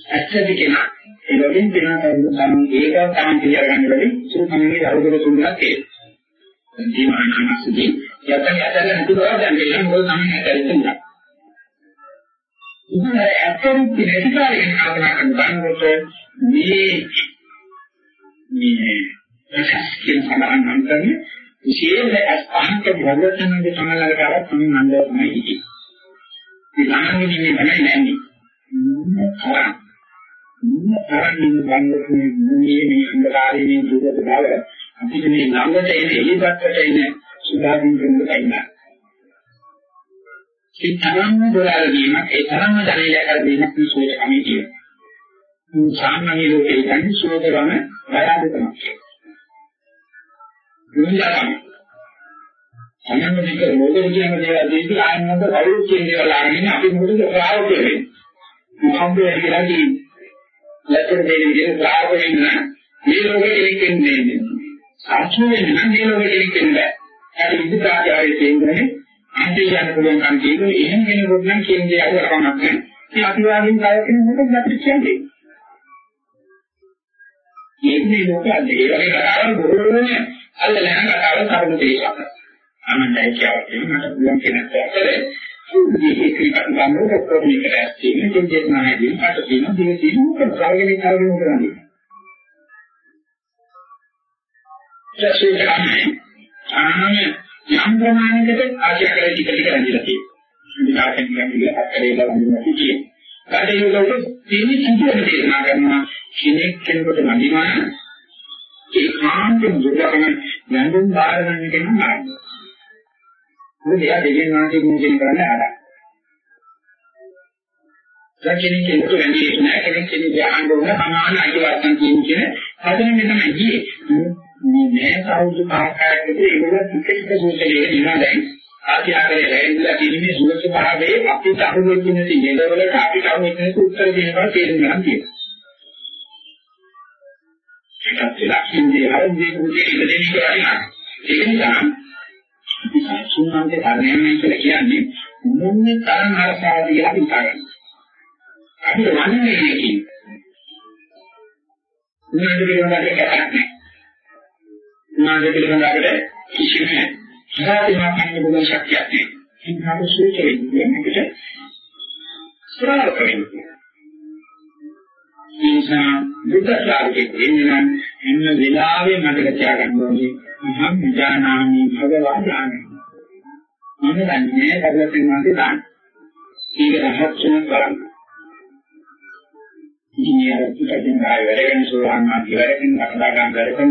ඇත්තද කියනවා. ඒ වගේම වෙනවා තමයි ඒක තමයි කියරගන්න බැරි සුඛමනේ අරුදුර තුනක් තියෙනවා. ජීවනානසදී යතන යතන හිතුවා දැන් මේ මොකද තමයි ඇත්තද ඉතින් ඇත්තට පිළිකාරයෙන් කල්පනා කරනකොට මේ මේ ප්‍රශස්තිය සමාන අන්තරේ විශේෂ අස්පහක භවතනගේ සමානලකට අරන් තමයි නන්දේ තමයි ඉන්නේ. මේ ළඟදී මේ තමයි නැන්නේ. කරා. කරන්නේ බංගතුනේ මේ මේ අන්ධකාරයේ දුරට බව අපිට මේ ළඟට එන එළිපත්තට එන සුදාදීන් කෙනෙක් ඒ තරම්ම දොරාල දීමක් ඒ තරම්ම දැනෙලා කර දීමක් මේ සෝත කමී කියනවා. සාමාන්‍ය ලෝකේ කියන්නේ සෝත ගම බයාද තමයි. දුන්නාම අනන්න මේක මොකද කියන දේවල් දෙවි ආනන්ද කවුරු කියන දේවල් අරගෙන අපි මොකද ශ්‍රාවක වෙන්නේ. මොකද කියලා කියන්නේ. ලැබෙන දේ විදිහට ශ්‍රාවක වෙන්න මේ ලෝකෙ කෙනෙක් වෙන්නේ. සාක්ෂි වෙන්න නම් මේ ලෝකෙ කෙනෙක් වෙන්න බෑ. ඒක විද්‍යාචාරයේ තියෙන්නේ අන්තිම යන පුළුවන් කම් තියෙනවා එහෙම කෙනෙකුට නම් කියන දේ අහුවර කමක් නැහැ. ඉතින් අපි වාගෙන් කය කෙනෙකුට අපිට කියන්නේ. මේ ලෝකයේ ඒ වගේ කතාවල් බොහෝම අල්ලලා යන කතාවල් කරුණු දේශක. අනන්තයි කියන්නේ මට පුළුවන් කෙනෙක් ඇතරේ මේ ක්‍රිකට් ගන්නකොට කොහොමද කරන්නේ කියන දේ නැහැ කට තියෙන දේ තියෙන ප්‍රායෝගික කාර්යය කරන්නේ. ඊට පස්සේ අනන්නේ යම් ප්‍රමාණයකට ආශයකරේ ටික ටික රැඳිලා තියෙනවා. විකාශන කියන්නේ අක්කරේ ලබන්න කිසිය. කාටේකට තියෙන සිදුවෙන දේශනා කරනවා කෙනෙක් කෙනෙකුට නඳිනවා ඒ කාන්තෙන් දුරකම නැඳුම් බාර ගන්න කෙනා නරක. මොකද එයා දෙවියන් වහන්සේ කුණුකෙන් කරන්නේ ආරක්. කෙනෙක් කෙනෙකුට වැඳී නැහැ කෙනෙක් කෙනෙක් ආහන්න ඕන සමාන අයිතිවාසිකම් කියන කියන හදන්නේ තමයි ගියේ. මේ සෞදු භාෂාවකදී ඒගොල්ලෝ ටිකෙත් සූත්‍රයේ දිනා දැන් ආත්‍යාරයේ රැඳිලා තියෙන සුවච භාවයේ අපිට අහුවෙච්ච නැති නේදවලට අපිට අහුවෙච්ච නැති උත්තර දෙනවා තේරුම් ගන්න තියෙනවා. ඒකත් ලක්ෂණේ හරියට මුදේ ඉඳගෙන ඉන්නවා. ඒක නිසා සුන්නාන්තේ ධර්මයන් කියලා කියන්නේ මොන්නේ තරම් අරසාවද කියලා හිතාගන්න. අපිට වන්නේ මේකකින්. උනාට කියනවා නැහැ. උනාට පිළිබඳ අපිට කිසිම හිතාගෙන ගන්න පුළුවන් ශක්තියක් නැහැ. ඒ නිසා සූත්‍රයේ මේකට ශ්‍රාවක වෙන්නේ. ඒ නිසා බුද්ධාගමේ දෙන්නා එන්න වෙලාවේ මතක තියාගන්න ඕනේ මහම් ඥානාමි භගවා ඥානයි. මම දන්නේ භගවතුන් වහන්සේ දාන. ඒක රහත් වෙන බලන්න. ඉන්නේ පිටින් ආය වැඩගෙන සෝවාන් මාර්ගය වැඩගෙන අකලා ගන්න කරගෙන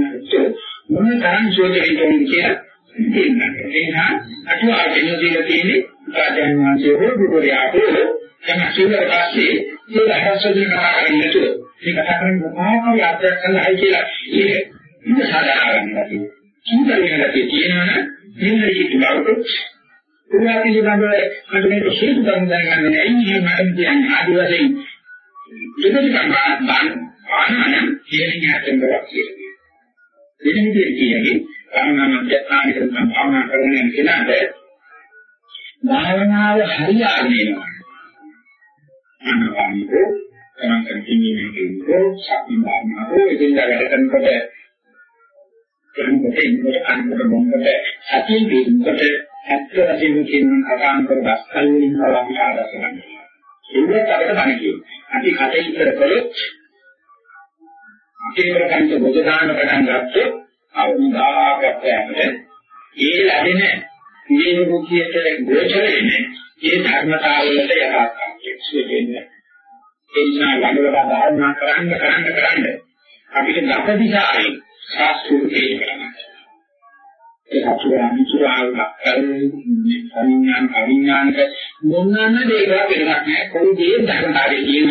මොන තරම් සෝදෙන්න ඕනද කියලා තියෙනවා. ඒ නිසා අටුවා කියන දේ තියෙන්නේ රාජාන් වහන්සේ හෝ බුදුරයා හෝ තම සිවුර පස්සේ ඒ අහසෙන් කතා කරන්නේ නැතුව මේ කතා කරන්නේ මොකක්ද අධ්‍යයනය කරන්නයි කියලා ඒක ඉන්න සාධාරණ නැති. සුන්දරమైన තියෙනවා නින්දේ කිව්වොත් පුරා පිළිබඳව මට මේක හේතු ගන්න දැනගන්න ඇයි මට කියන්නේ ආදිවාසීන් දෙවියන් බාන ආනන කියන හැටෙන් බරක් කියලා. වෙන විදිහට කියන්නේ භාවනා මධ්‍යස්ථාන කරන භාවනා කරන කෙනාට භාවනාව හරියට වෙනවා. අනවානික තමන් කන්ටිනියු කරනකොට සම්පූර්ණ භාවනාව ඉදින් වැඩ කරනකොට කරනකොට ඉන්නකොට අන්තර මොකට සතිය දෙන්නකොට ඇත්ත වශයෙන්ම කියන අකාන්තර දස්කල් වලින් බලන්න ආදර්ශ ගන්නවා. ඒකත් අපිට බණ කියනවා. අපි කටයුතු කරපොත් අපේ කරකන්ත බුද්ධ දාන පටන් ගත්තොත් අවුදාකට යන්නේ ඒ ලැබෙන මේ රුචියට ගෝචර වෙන්නේ ඒ ධර්මතාවවලට යථාර්ථයක් වෙන්නේ. ඒ නිසා ළඟට භාවනා කරන්න කරන්න කරන්න අපිට ගතදිශාවෙන් සාස්ෘතිය කරනවා. ඒ අතුරාමි සුරාවක කරුණේ සංඥාන් අවිඥානික මොනවාම දේවල් වෙනක් නැහැ. කොයි දේ ධර්මතාවයේ කියන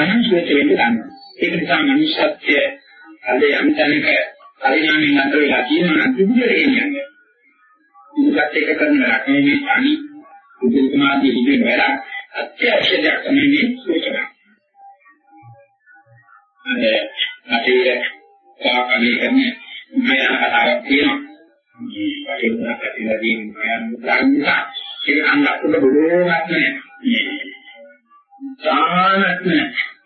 අනුශේත වෙන්න ගන්නවා. ඒක නිසා මනුෂ්‍යත්වය අද යම් තැනක පරිණාමයෙන් අතර වෙලා තියෙනවා නම් ඉදිරියට ගෙනියන්නේ. ඉතින් ඒක කරන රැකේ මේ අනි උදේකමාදී ඉදිරියට වැඩ අත්‍යවශ්‍ය දෙයක් තමයි මේ සූචනා. අද අපේ කාකණේ කරන්නේ මම කතාවක් තියෙනවා. මේ වටිනා කතිනදී මම ගන්නවා. ඒක අංගකට බොහෝමත්ම දානත්ම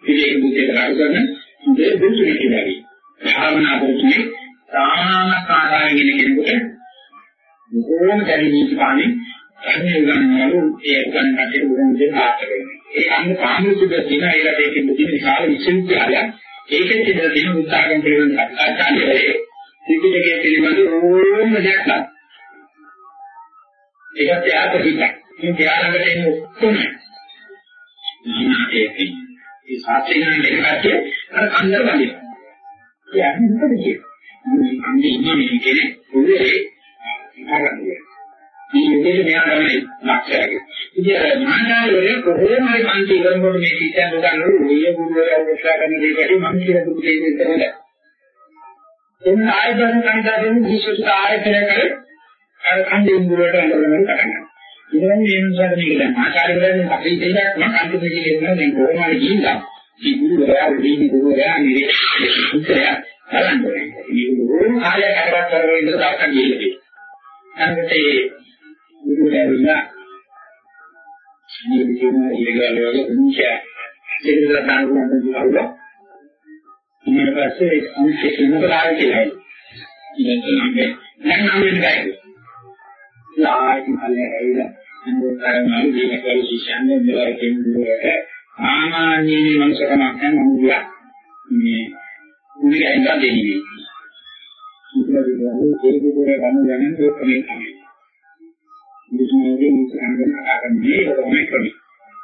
පිළික බුද්ධේ කරු කරන මේ බුදුනේ කියන්නේ. භාවනා කරන්නේ සාමකාරයෙන් කෙනෙකුට බොහෝම දැඩි නීති පානේ අන්නේ ගන්නවලු ඒ ගන්නට උරුම දෙන්න ආතකේ. ඒ අන්න කාමෘතික දින ඒකට ඒකෙන් දෙන විශාල විශ්වවිද්‍යාලයක් ඒකෙන් ඉඳලා දින උත්සාහයෙන් පිළිවෙල අත්‍යන්තයේ ත්‍රිපිටකයේ පිළිබඳ ඕනම දෙයක් නැහැ. ඒකත් යාත පිටක්. මේ ධ්‍යානකට එන්නේ ඔක්කොම. ඒකේ ඒ සාත්‍රිකයන් දෙක පැත්තේ අර කන්දර වගේ. ඒ අන්න මොකද කියන්නේ? මේ කන්දේ ඉන්නේ කෙනෙක් පොළේ ඉහළට මේ විදිහට මෙයා තමයි ලක්ෂයගේ. ඉතින් මහානායකවරේ කොහොම හරි පන්ති ඉවරනකොට මේ කීයන් දුකනවලු ඔය ගුරුවරයා උත්සාහ කරන දේ කැටි මම කියලා දුක දෙන්නේ නැහැ. එන්න ආයතන කණිදාගෙන විශේෂ ආයතන කර අර කන්දේ ගුරුවරට අඳුරගෙන කරනවා. ඉතින් මේ නිසා මේක දැන් ආචාර්යවරුන් අපි දෙයක් මම කන්දේ කියනවා දැන් කොහොම හරි ගිහිල්ලා මේ ගුරුවරයා දෙවි ගුරුවරයා නිරේ බලන්න ඕනේ. මේ ගුරුවරු කාලයක් අරවත් කරගෙන ඉඳලා තාක්කන් ගිහිල්ලා. අන්නත් ඒ ගුරුවරයා මේ කියන ඉලගල වල උන්චා දෙකලා දානවා නේද? ඊට පස්සේ අනිත් කෙනෙකුට ආයෙ කියලා. ඉතින් තමයි දැන් නම් වෙන්නේ. ආයෙත් කලේ ඇවිල්ලා අන්දෝතරණය දීකල ශිෂ්‍යයන්ගේ මෙලකින් දුරට සාමාන්‍ය මනුෂ්‍යකමක් නැහැ මම ගියා. මේ උන්ගේ අයින් දෙන්නේ. ඉතින් ඒක දුරේ ගන්න යන්නේ ඔක්කොම තමයි. මුස්ලිම්ගේ මුස්ලිම්ගේ ආගමේ තමයි කරන්නේ.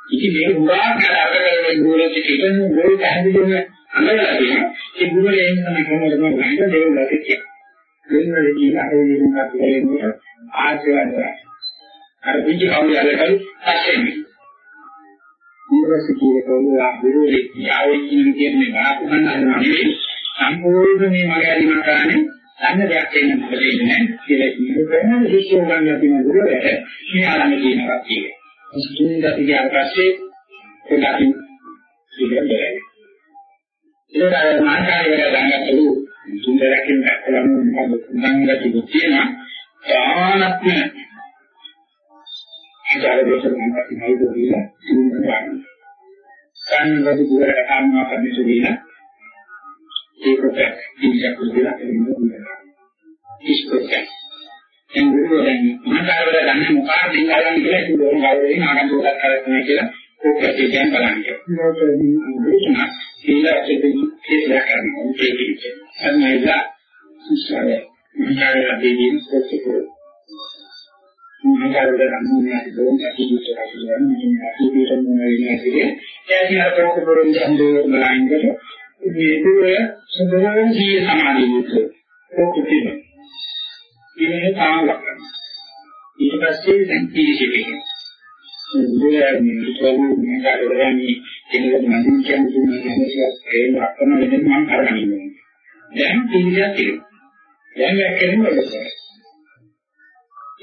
ඉතින් මේ උගා කරගෙන ගුරුවරයෙක් කියන ගෝල් පැහැදිලිවම අඳලා තියෙනවා. ඒ ගුරුවරයා එන්න තමයි කොහොමද මම ගන්න දේවල් ඇතිච්ච. දෙන්නේ කියන අරගෙන අපිට ආශිර්වාද අර පිටි කවුරු හරි පස්සේ ඊපස්සේ කියනවා ගුරුවරයෙක් යාවේ කියන කියන්නේ නාපු ගන්නවා නෙවෙයි සම්පූර්ණ මේ මගේ අදිමත් කරන්නේ අන්න දෙයක් වෙන්න මොකද ඉන්නේ කියලා කිව්ව කොහොමද විශ්ව ගන්න තියෙන දුරට මේ ආරම්භ කියනවා කියන්නේ. ඉස්තුන් දතිය පස්සේ ඒකකින් ඉතින් ඒක මානකාරය ගන්නතුළු සුන්දරකින් දැක්කම මොකද සංගති තියෙනවා ආනත්ම ආචාර්යවරුන් අපි නයිදෝලා සුන්දරවන්න. සංගති දුරට කාරණා පදිසුවිලා ඒකට ඉස්සක් කියලා කියනවා. ඉස්කොත්. එන් ගුරුවරයන් මහාකාරවල ගන්න මොකක්ද ඉංගලන් කියලා කිව්වොත් ගෞරවයෙන් ආගන්තුකක් කරන්නේ කියලා ඕකේ දැන් බලන්න. මොකද සීලා චෙතින් කියලා කරනවා. ඒකෙත්. අන්නයිලා සුසාරය. මහාකාරවල දෙවියන් කොච්චර මහාකාරවල ගන්න දෝන් කටයුතු කරනවා. මේ අතිවිතර මොනවද කියන්නේ. එයාදී අර පොතේ සම්බෝධ බලයින්කට මේ දුර සදරන් සිය සමාධිය මුත් ඔක්කොම ඉන්නේ තාලක් කරනවා. ඊට පස්සේ දැන් පිළිසිකේ. බුදුරජාණන් වහන්සේ මේකට කෙනෙකුට නම් කියන්නේ මේක ඒ වක්කම වෙන මම කරගන්නවා. දැන් පිළිසියක් තියෙනවා. දැන් වැක්කෙන්නේ මොකද?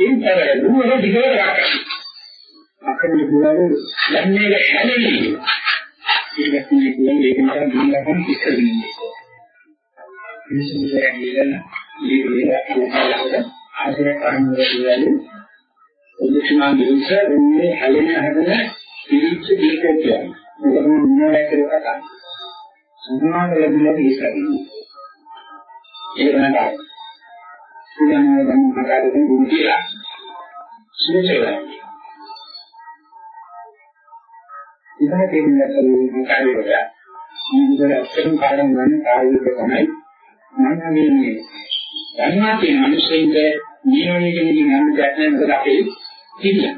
ඒතර නුවර දිගට ගන්න. අපේ බුදුරජාණන් දැන් මේක හැදෙන්නේ. ඒක කියන්නේ ඒක නිසා දුන්නකම් ඉස්සෙල්ලා. විශේෂයෙන් කියන මේ ආශ්‍රය කරන්නේ උදේශනා දිනස මේ හැලෙන හැදෙන පිළිච්ච දීකයක්. ඒක මොනවා කියලා කතා. සම්මාන ලැබිලා ඉස්සරහින්. ඒක නෑ. සුදනා ගමන් කරගෙන දුරු කියලා. සුචේලා. ඉතින් කියන්නේ මේ කාර්යය. මේක ඇත්තටම කාරණා ගන්න කාර්යයක තමයි මම මේ ධර්මා කියන මිනිස්සුන්ට නියෝනයේ කෙනකින් යන්න දෙයක් නැහැ මොකද අපේ පිළිගන්න.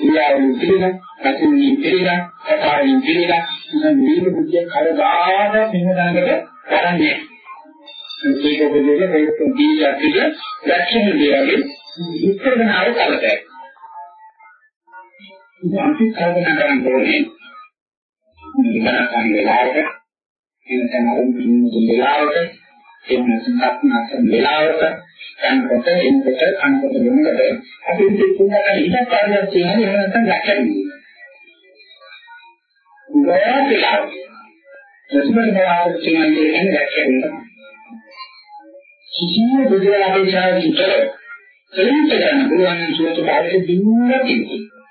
ඉයාවෙන් පිළිගන්න, කටින් පිළිගන්න, කතාවෙන් පිළිගන්න, මේ විදිහට බුද්ධිය කරදාන සිංහදානකට කරන්නේ. ඒක පොදේ මේක දීලා පිළ ලක්ෂණ දෙයගේ ඉස්සරගෙන ආව කලතයි. ඉතින් අපි කල්පනා කරන්න ඕනේ. මේක නම් වෙලාවක එනතන අරමුණු වෙලාවක එන්න සම්පූර්ණ වෙලාවක යනකොට එනකොට අනකොට වෙනකොට අපි ඉතින් තුනකට ඉඩක් කාර්යයක් තියෙනවා එහෙම නැත්නම් ගැටෙන්නේ. උගාටලා ප්‍රතිමත බලාපොරොත්තු කියන්නේ ගැටෙන්නේ. කිසිම බුදුරජාණන් විතර දෙලින්ට ගන්න පුළුවන් සුවත භාවයේ දිනුවා කියන්නේ.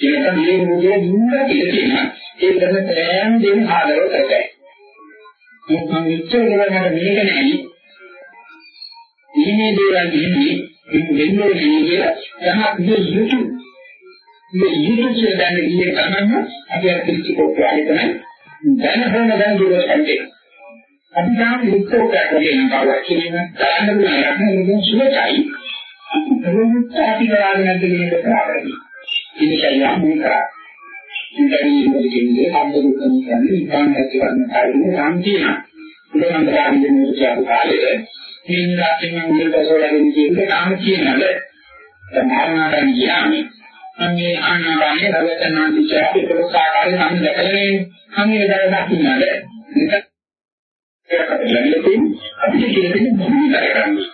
ඒක මේ මොකද දිනුවා කියන්නේ ඒ කරන ප්‍රෑම් දෙන ආදරව කරගන්න. මම ඉච්ඡා කරනවා මේක නෑ ඉන්නේ දේවල් දෙන්නේ වෙන්නේ කියන්නේ යහක් දෙයුතු මේ යුතු කියන ඉන්නේ තමයි අපි අර පිළිච්ච කොට ආයතන දැන හොන දැන දුරට කන්නේ අපි තාම විස්තර කරගෙන කවදාවත් කියන දාන්න පුළුවන් යන්න සුවචයි අපි ප්‍රමුඛ අපි කරන්නේ නැද්ද කියන එක කරන්නේ ඉන්නේ යන්නේ කරා. ඉතින් කියන්නේ හම්බුනේ කියන්නේ ඉතින් ඇති වන්න කාරිනේ සම්පීන උදාහරණ ගන්න දෙන්නේ කියන කාලේ මේ රාත්‍රින් මම උදේට සෝලගෙන කියන්නේ නාම කියනද? සමානාරණ කියන්නේ මම මේ ආනාපානේ රවචනාන්ති චාපේ ප්‍රසාරය නම් දැකලනේ මම ඒ දර දකින්නද? ලැබෙන්නේ අපිට කියන්නේ මොනවද කරන්නේ.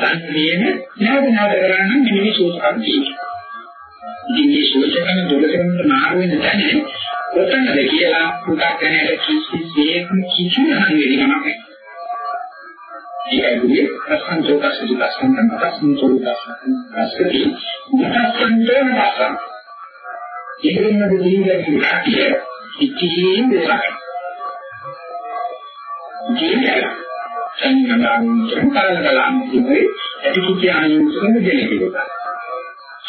සංකේන නැවත නැවත කරන්නේ මෙන්න සෝතම් කියනවා ඉතින් මේ සෝතකන දුරකරන්න මාරු වෙන තැන කොතනද කියලා පුතක් දැනට කිසි දෙයක් කිසි හංගෙන්නේ නැහැ. ඒකයි අසංජෝග සිදුකසන්න අසංජෝග අස්කති මුතස්සන්තේන වාසං ඉතින් මේ දෙවියන් කියන්නේ ඉතිහින් දෙයක් ජීවිතය සංගමන සංකල්පලම් කියන්නේ ඇති කියන්නේ දෙන්නේ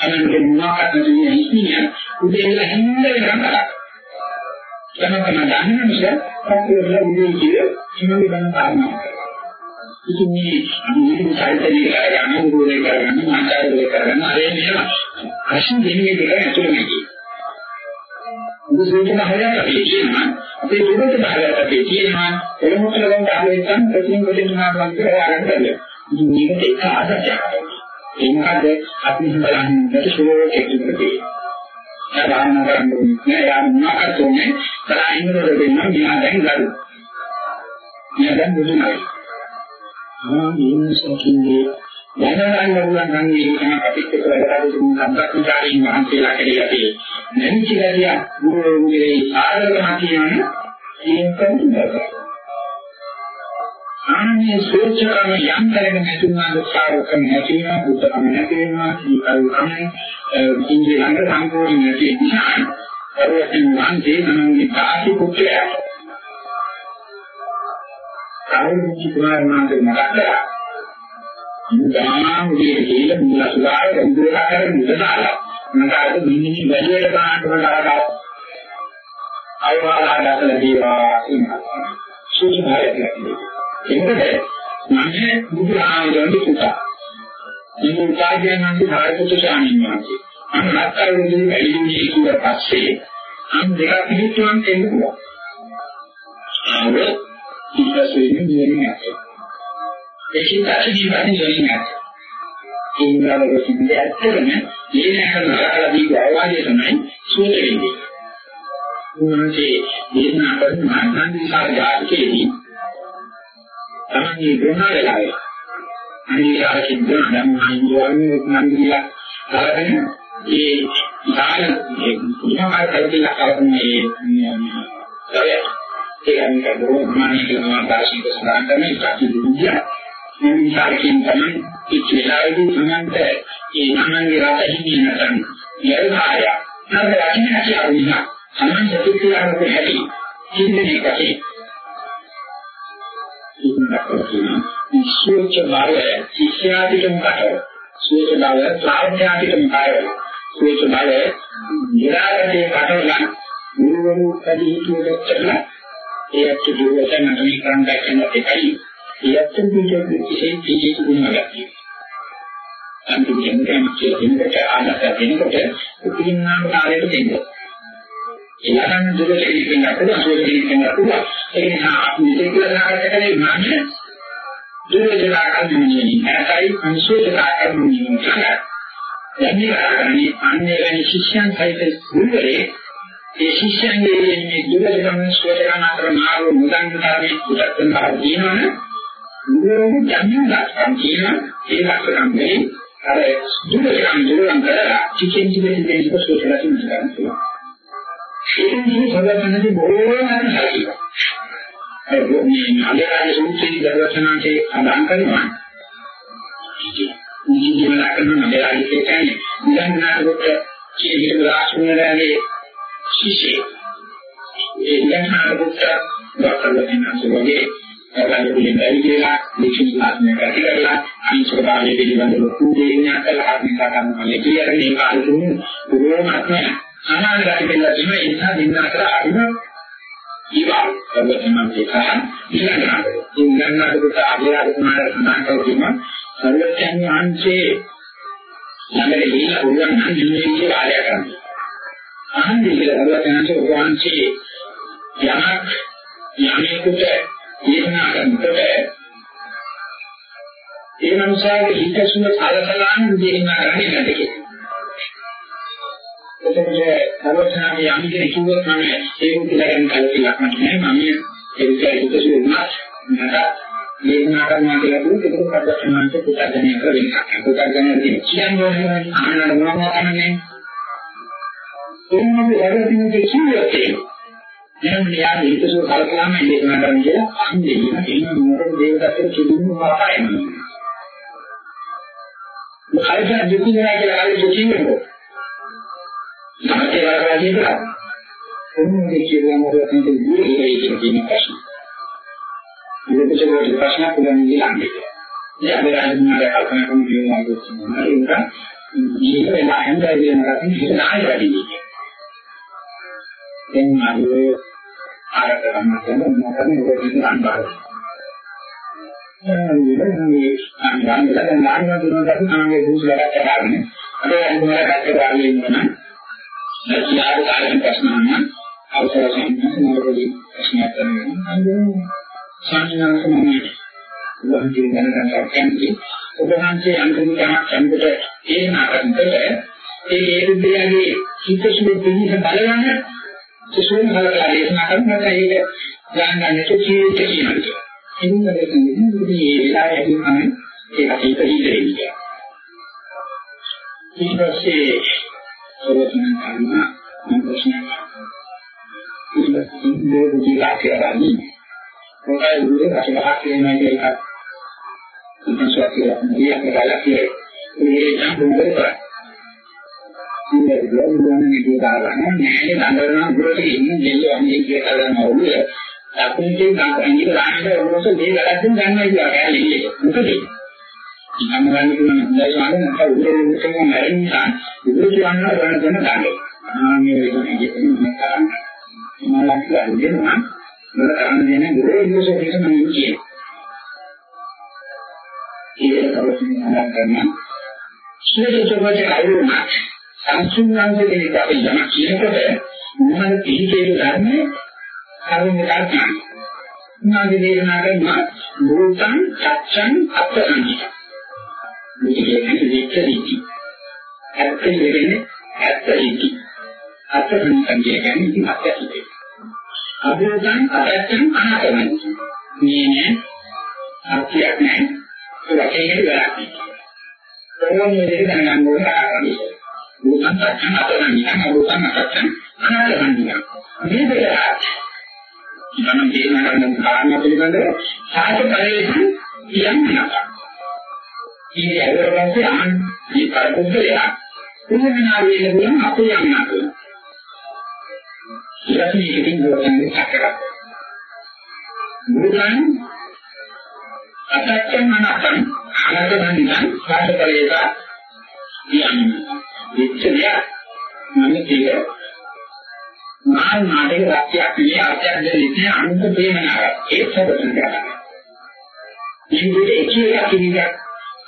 කියලා අනිත් මොනවාකට කියන්නේ ඉන්නේ උදේ ඉඳලා හැන්ද වෙනකම් කරා තමකම දන්න නිසා කවුරුහරි උදේ කියේ ඉන්නේ ගන්න කාරණා ඉතින් මේ මේක සාහිත්‍යය කරගන්න උරුමේ කරගන්න මාතාවරේ කරගන්න අරේ මෙහෙම ප්‍රශ්න දෙන්නේ දෙක ඇතුළේ නෙකි. මුදුසේකම හරියට අපි කියනවා අපේ දුරට බහලට අපි කියනවා එළමුතල ගන්න ආවෙන් ප්‍රතිින් කොටින් නාමයක් කියලා අරන් ගන්න. ඉතින් මේකට එක ආදර්ශයක්. මොකද අපි බලන්නේ ශෝක එක්කදී. සාධාරණ කරන්න යම් නාකතෝනේ තරහින් වල දෙන්නා මෙහා දැන් ගන්න. මෙහා දැන් මුදුනයි. ආදීනසකින්නේ දැනගන්න පුළුවන් මේක තමයි අපිට කරලා සම්ප්‍රදායින් මහන්සියලා කියලා තියෙන්නේ. නැන්චි ගැලිය ගුරුවරුන්ගේ ආරම්භ කියන්නේ ඒකම තමයි. ආන්නේ සෝචකම යම් කරගෙන නැතුණාද සාරකම් නැතිවෙනවා බුද්ධකම නැතිවෙනවා කීකල්කම ඉන්දිය ළඟ සම්පූර්ණ නැති නිසා පරවතින් වහන්සේ මනෝගේ කාටි පුත්‍රයා. කායික කුමාරනාගේ මරණය දානගේ හේල මුලසුගාර ඉන්ද්‍රකාර මුදදාලා මනකට මිනිහි වැඩියට ගන්නට වඩා අයවාදාකල දීවා සුදුහාරයි එන්නේ මන්නේ බුදුහාමුදුරන්ගේ පුතා ඉතින් කාර්යයන් නම් භාරතතු ස්වාමීන් වහන්සේ අන්නත්තරුන්ගේ වැඩිහිටි ඉක්ුවට පස්සේ අන් දෙකක් පිළිතුරන් දෙන්න පුළුවන් ඊට පස්සේ නියම නැහැ. ඒකෙන් ඇතිදී වශයෙන් දෙන්නේ ඉන්ද්‍රවල සිද්ධ ඇත්තටම මේ නැකන කරලා දීපු අවවාදය තමයි සුවඳ වෙන්නේ. උන්වහන්සේ දේශනා කරන මානන්දී සාධාකේදී තමයි ගුණාලයි. අනිවාර්යයෙන් ධම්මහින්දුවන්නේ නන්දිලා කරගෙන ඒ දාන ඒ පුදුමාකාර කල්පිලා කරන්නේ ඒ කියන්නේ බොහොමයි කියනවා දාශික සඳහන් කරන එකක් දුන්නා. මේ විචාරකින් තමයි ඉච්ඡායදී සමන්ත ඒ අනන්‍ය රටහිදී නැතන් යර්ධාය. නේද වචන කියනවා. සමන් සතුටුලාරක හැටි. ඉන්නේ කටේ. සුවච බව ශිෂ්‍යාදිකම කටව. සුවච බව ප්‍රාඥාදිකම කටව. සුවච බව නිරාකරණේ කටවලා ගුරුවරු අධිහිතුවට කරලා ඒත් දුරතන නමීකරණ දැක්කම එකයි ඒත් පිටු විශේෂ විශේෂ ගුණයක් අන්තිමයෙන් කියන්නේ ආනත වෙනකොට උපින්නාම කාර්යයට දෙන්නේ ඊළඟ දුරට ඉන්න අපුඩ දුරට ඉන්න අපුඩ ඒ නිසා අපි මෙතන කරකට කරේ නැහැ දුරට ආකාරයෙන් නැතයි අංශයට ආකාරයෙන් නැහැ යන්නේ අන්නේ ශිෂ්‍යයන් සහිත ගුරුවරේ ඒ ශිෂ්‍යයන්ගේ මේ දුරදම සුවචකන අතර මාරු මුදන් කාර්යයේ පුතත්න බව කියනවනේ. ගුරුවරු ජන්මදාස්කම් කියන ඒ ලක්ෂණ මේ අර දුරදම දුරන් කරලා ටිකෙන් ටිකෙන් දෙන්න සුවචකන තියෙනවා ඒකෙන් සදාතනදී බොහෝම හරියි ඒ මේ අධිකාරී සූත්‍රයේ දර්ශනාන්තේ අදාන් කරනවා ඉතින් මේ ලක්ෂණ නඩලාගේ කියන්නේ මුදන් නාටකට කියන රාශියනේ ශිෂ්‍යය. ඒ ඥානපුත්ත ඩොක්ටර් වගේ අපලි පිළිබඳව කියලා විශේෂ ආත්මය කරලා අනිශ්චිතභාවය පිළිබඳව කුදේඥා කළා හිතා ගන්නවා කියන්නේ මේ කාලෙදී පුරෝමත්ම සමාන ගැටි කියලා තියෙන ඒ නිසා දින්න අතර අරිම ඊවා සර්වඥාන් කියනවා ඊළඟට ඉංගන්නකට ආදිරාජ කුමාර සමාන්තව කියනවා සර්වඥාන් වහන්සේ ළඟට ගිහිල්ලා පුළුවන් නම් දිනේ කියලා ආලය කරනවා. අහන්නේ කියලා දරුවචනන්සේ වහන්සේ යමක් යමෙකුට දේශනා කරනකොට ඒ මනුස්සයාගේ හිතසුන සලසලාම දේශනා කරන්නේ නැද්ද කියලා. එතකොට දරුවචනන්සේ යම් කෙනෙක් කිව්වොත් මම ඒක පිළිගන්න කලියක් නැහැ මම ඒක හිතසුන උනත් මට දේශනා කරනවා කියලා කිව්වොත් ඒක කඩප්පුන්ට පුතග්ජනය කරවෙන්න. පුතග්ජනය කියන්නේ ආනන්ද මොනවද එන්නගේ වැඩිමිනේ කිව්වොත් එහෙම යා හිතසෝ කල්පනාම දේශනා කරන්න කියලා අන්නේ එන්න මොකද දේවදත්තට කිදුන්නේ මාතයි මොකයිද දුකිනා කියලා හරි දුකින්නේ තමයි වරවා කියලා එන්නේ කියලා මොකද කියන්නේ දුරේ කියන ප්‍රශ්න මේකේ ප්‍රශ්න පුරන්නේ නැහැ දැන් අපි රාජ්‍යමාර්ගය කල්පනා කරන කියනවා ඒක ජීවිතේ නැහැන්දා කියන රටින් හිත නැහැ වැඩි දැන් අපි ආරක ගන්න කියන මොකද ඒක ඉතින් අන්බාරයි. මේ අන්බාරයි දැන් නාන්න දුන්නාට තමයි දුසලකට කරන්නේ. අද අන්බාරයි කටට ආවේ නේද? නැතිආර කාර්ය ප්‍රශ්න නම් අවසර සම්පූර්ණ ප්‍රශ්න කරනවා. සංඥාකමනේ ලොහිතින් දැනගන්න කැමති. ඔබ වහන්සේ අන්තිමට අන්තිමට ඒ නාකන්තට ඒ ඒ විද්‍යාවේ හිතසුළු පිළිස බලවන්නේ සුසුම් හලලා දේශනා කරනවා ඒක ගන්නන්නට ජීවිත කියනවා. එන්නද කියන්නේ මේ වෙලාවේ තමයි ඒක හිත හිතෙන්නේ. ඊට පස්සේ සරෝජන කර්ම ප්‍රශ්න ඉන්නේ දුකා කියලා ගන්නේ. මොකයි දුරේ රසහක් කියනවා කියන එක. ඉතින් සත්‍යය මේ අපේ ගලකේ මේ නම් දුරේ ඉන්නේ ගොඩනැගිලි දාලා නැහැ දඬරන දුරට ඉන්න දෙල්ල වන්නේ කියලා කරන ඔළුව අපිට ගාන්නේ ගාන්නේ ඔළුවස මේ වැරද්දෙන් ගන්නවා කියලා කැලේ මොකද ඉඳන් ගන්න පුළුවන් හොඳයි වගේ මට උදේට කරන මැරෙන නිසා උදේට යන්න ගන්න දෙන ගන්න. ආන්නේ ඒක කරන්න. මලක් ගන්නවා. මල කරන්න දෙන ගොඩේ ඉන්න සේක මම කියන්නේ. ඒක තමයි මම කරන්නේ. සුදුසුකමට කවුරුනා. සංසුන්වන්සේ දෙවිද අපි යන කියනකොට මොනවද පිළිකේල ගන්නෙ? කරුණ එකක් තියෙනවා. උනාගේ දේශනාවෙන් මා භූතං සත්‍යං අපසංකිතා අපරණිය. මේකේ විචරිතී. ඇත්තේ වෙන්නේ ඇත්තයි. අපරණිය කියන්නේ අපැත්තේ. අභූතං අපැත්තෙන් අනාකරණය. මේ නෑ අත්‍යක් නෑ. ඒ වචනයකට වැරක් නෑ. ඕනම දෙයක් දැනගන්න ඕන ආකාරය. භූතං සත්‍යං අපරණිය. අභූතං අපැත්තෙන් අනාකරණය. මේ දෙක මම තේරුම් ගන්න කාරණා පිළිබඳව සාහිත්‍ය පරිවේෂණ කියන්නේ. ඉතින් ඒක පස්සේ අහන් මේ පරිපූර්ණය පුදුමනා වේල බුලන් අපේ යන්නා කියලා. ඊට පස්සේ ඉතින් ගොඩනැගි සැකරා. මුලන් අසත්‍යම නැත්නම් අනකමන්දන් සාහිත්‍ය පරිවේෂණ කියන්නේ. විච්ඡේදය මම කියන්නේ මහා නාටක රාජ්‍යයක් නෙවෙයි අර්ථයක් දෙන්නේ අනුක ප්‍රේමනාවක් ඒක සබඳ කරගන්න. ඉන්දියේ එක එක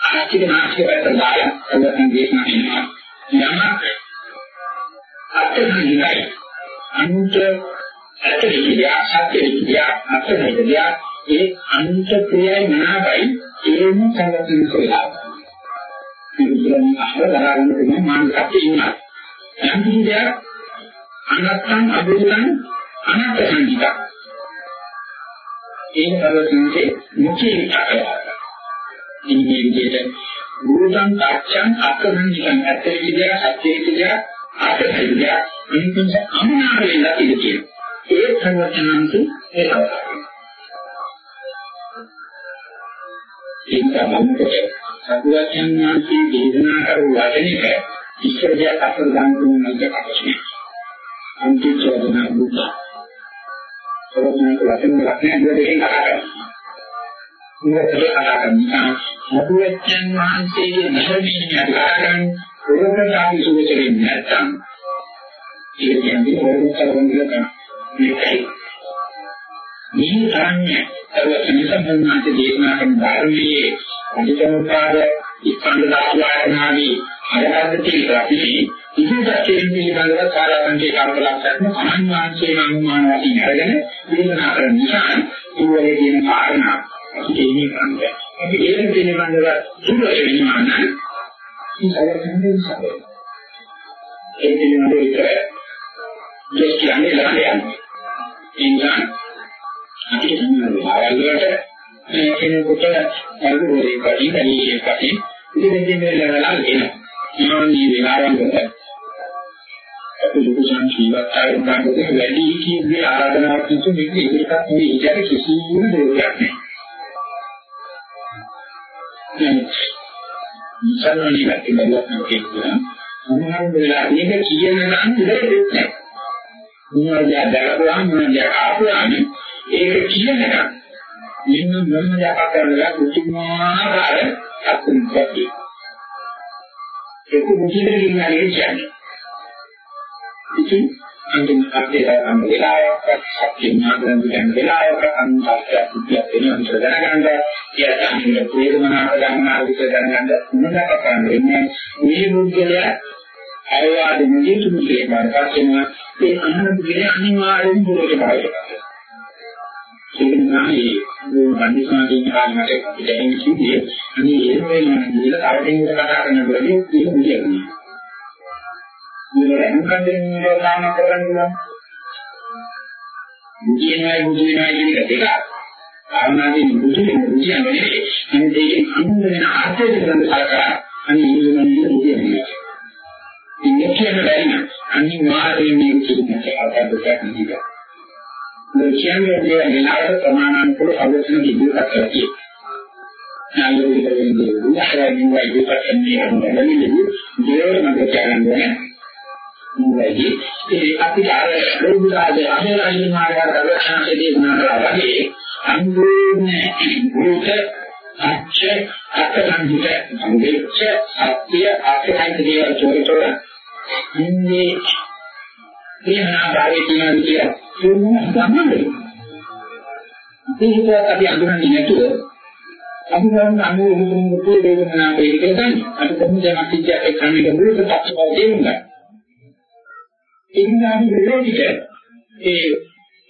කිරියක් ආර්ථික නාටක පැත්ත දාලා ඔබෙන් දේශනා කරනවා. යමක් අත්‍යවශ්‍යයි. අනුක ඇත්තටම සත්‍ය විද්‍යා අත්‍යවශ්‍යයි. ඒ අනුක ප්‍රේය නාවයි ඒම සංගතන කරලා. ඉතින් අහල දරාගෙන තියෙන මානසික ඉන්නවා. යම් කිසියක් අනත්තං අභිධං අනත්ත සංගීතං ඒක සර්වඥයේ මුඛේ විචාරය. ඉන්නේ විදිහට භූතං තාක්ෂං අකරණිකං ඇත්තේ විදිය සත්‍ය විදිය ආත්මිකය මේකෙන් අමනාර වෙලා ඉන්නේ. ඒ සංවචනන්ති ඒක. ඒක තමයි සතුටයන් වාසී දේශනා කරු වචනික ඉස්සරහට අසල් දාන්න ඕන එක අන්තිම චෝදනා බුද්ධ. සරණක වචන ලක්ෂණ දෙකකින් කතා කරනවා. ඉතින් කතා කරනවා සතුටෙන් වහන්සේගේ ධර්මයේ අදාළන් උරකටාවි සුවචරින් නැත්තම් ඒ කියන්නේ උරකටාවන් කියලා මේකයි. මේ තරන්නේ සර්වඥ සම්බන්ධාන්ත දේශනා කරන ධර්මයේ අධිකමපාද ඉස්කන්ධ දාස්වායනාවේ අරහත් තීරපි ඉදිරියට පිළිබඳව කාලවන්තේ කර්මලක්ෂණ අනුමානසේ අනුමාන වශයෙන් අරගෙන දේශනා කරන නිසා ඌවලේ කියන කාරණා ඒකේ කන්නේ. අපි ඒක පිළිබඳව දුර වෙනවා නම් ඉස්සරහින් ඉස්සරහ. ඒ පිළිබඳව විතර දෙස් කියන්නේ ළඟ යන්නේ. ඉන්නා අපිට සම්මාන ආයල්ලට මේ කෙනෙකුට අරුරේ කඩි කඩි කඩි ඉතින් මේ ලෙවල් එක එනවා. ඊළඟ විහාරවල අපි ලොකු සංකීර්ණයක් ආරම්භ වැඩි කීයේ ආරාධනාවක් නිසා මේක එකක් නෙවෙයි ඉතින් කිසිම දෙයක් නෑ. සම්මානී වැටෙන්නවත් නෙවෙයි. සමහර වෙලාවට මේක කියන නම් දෙයක් නෑ. මොනවද දැකපුවාම මොනවද ආපුවාම ඒක කියන එක. මෙන්න මොනවද කරලා කුතුමාකාර අත්දැකීම්. ඒක මුචින්ද කියන්නේ ඉතින් අන්තිම කප්පේ ගන්න වෙලාවක සත්‍ය ඥානයෙන් ගන්න වෙලාවක අන්තර්ය සිද්ධියක් වෙනවා හිත දැනගන්න එයාට අන්තිම ප්‍රේමනාව ගන්නා විදිහ දැනගන්න මොනවාක් කරන්නේ මේ මුද්දලයා අයවාද නිදිතුරු කියන පස්සෙම ඒ අනුමුදේ අනිවාර්යෙන් පුරට බලයි ඒක තමයි මේ බන්දිසාරින් කාලකට දැන් කිව්වේ අනේ එහෙම වෙනවා කියලා තව කෙනෙකුට කතා කරනකොට ඒක කියන්නේ මේ මොකන්දින් නිරෝධාන කරගන්නවා. මුදිනයි මුදිනයි කියන එක දෙක. ආනාදී මුදින මුදින නෙවෙයි. මේ දෙකේ අනුන් වෙන අර්ථය දෙකෙන් කලකරා. අනිත් මුදින මුදින. ඉන්නේ කියන බැරි නම් අනිවාර්යයෙන් මේක කිසිම ආකාරයකට නිදිලා. මේ කියන්නේ මේ වෙලාවට ප්‍රමාණානුකූල අවශ්‍යම ඉදිරියට කරතියි. නායකයෙක් වෙන්නේ උදාහරණයක් වයින් ඉදිරියට එන්නේ නැහැ. දෙවන මඟ කරන්නේ නුවැයි ඒ අපිට අර ලෝභාද අහලයින් මාර්ගය දර්ශනයේ දේශනා කරා වගේ අනුරෝධන භූත අච්ච අත්සංගිත සංදේශ සත්‍ය ආකාරයෙන් දේවල් චෝරතොර ඉන්නේ එහාගේ තියෙන විදිය තුන සම්බන්ධයි. මේක අපි අඳුරන්නේ නැතුව අපි ගන්න අනුරෝධන පුතේ වේදනා වේද කියලා අපි කොහොමද යමක් කිව්වා ඒ කන්නේ මුලට පස්සම දෙන්නා ඉන්නාගේ විරෝධිත ඒ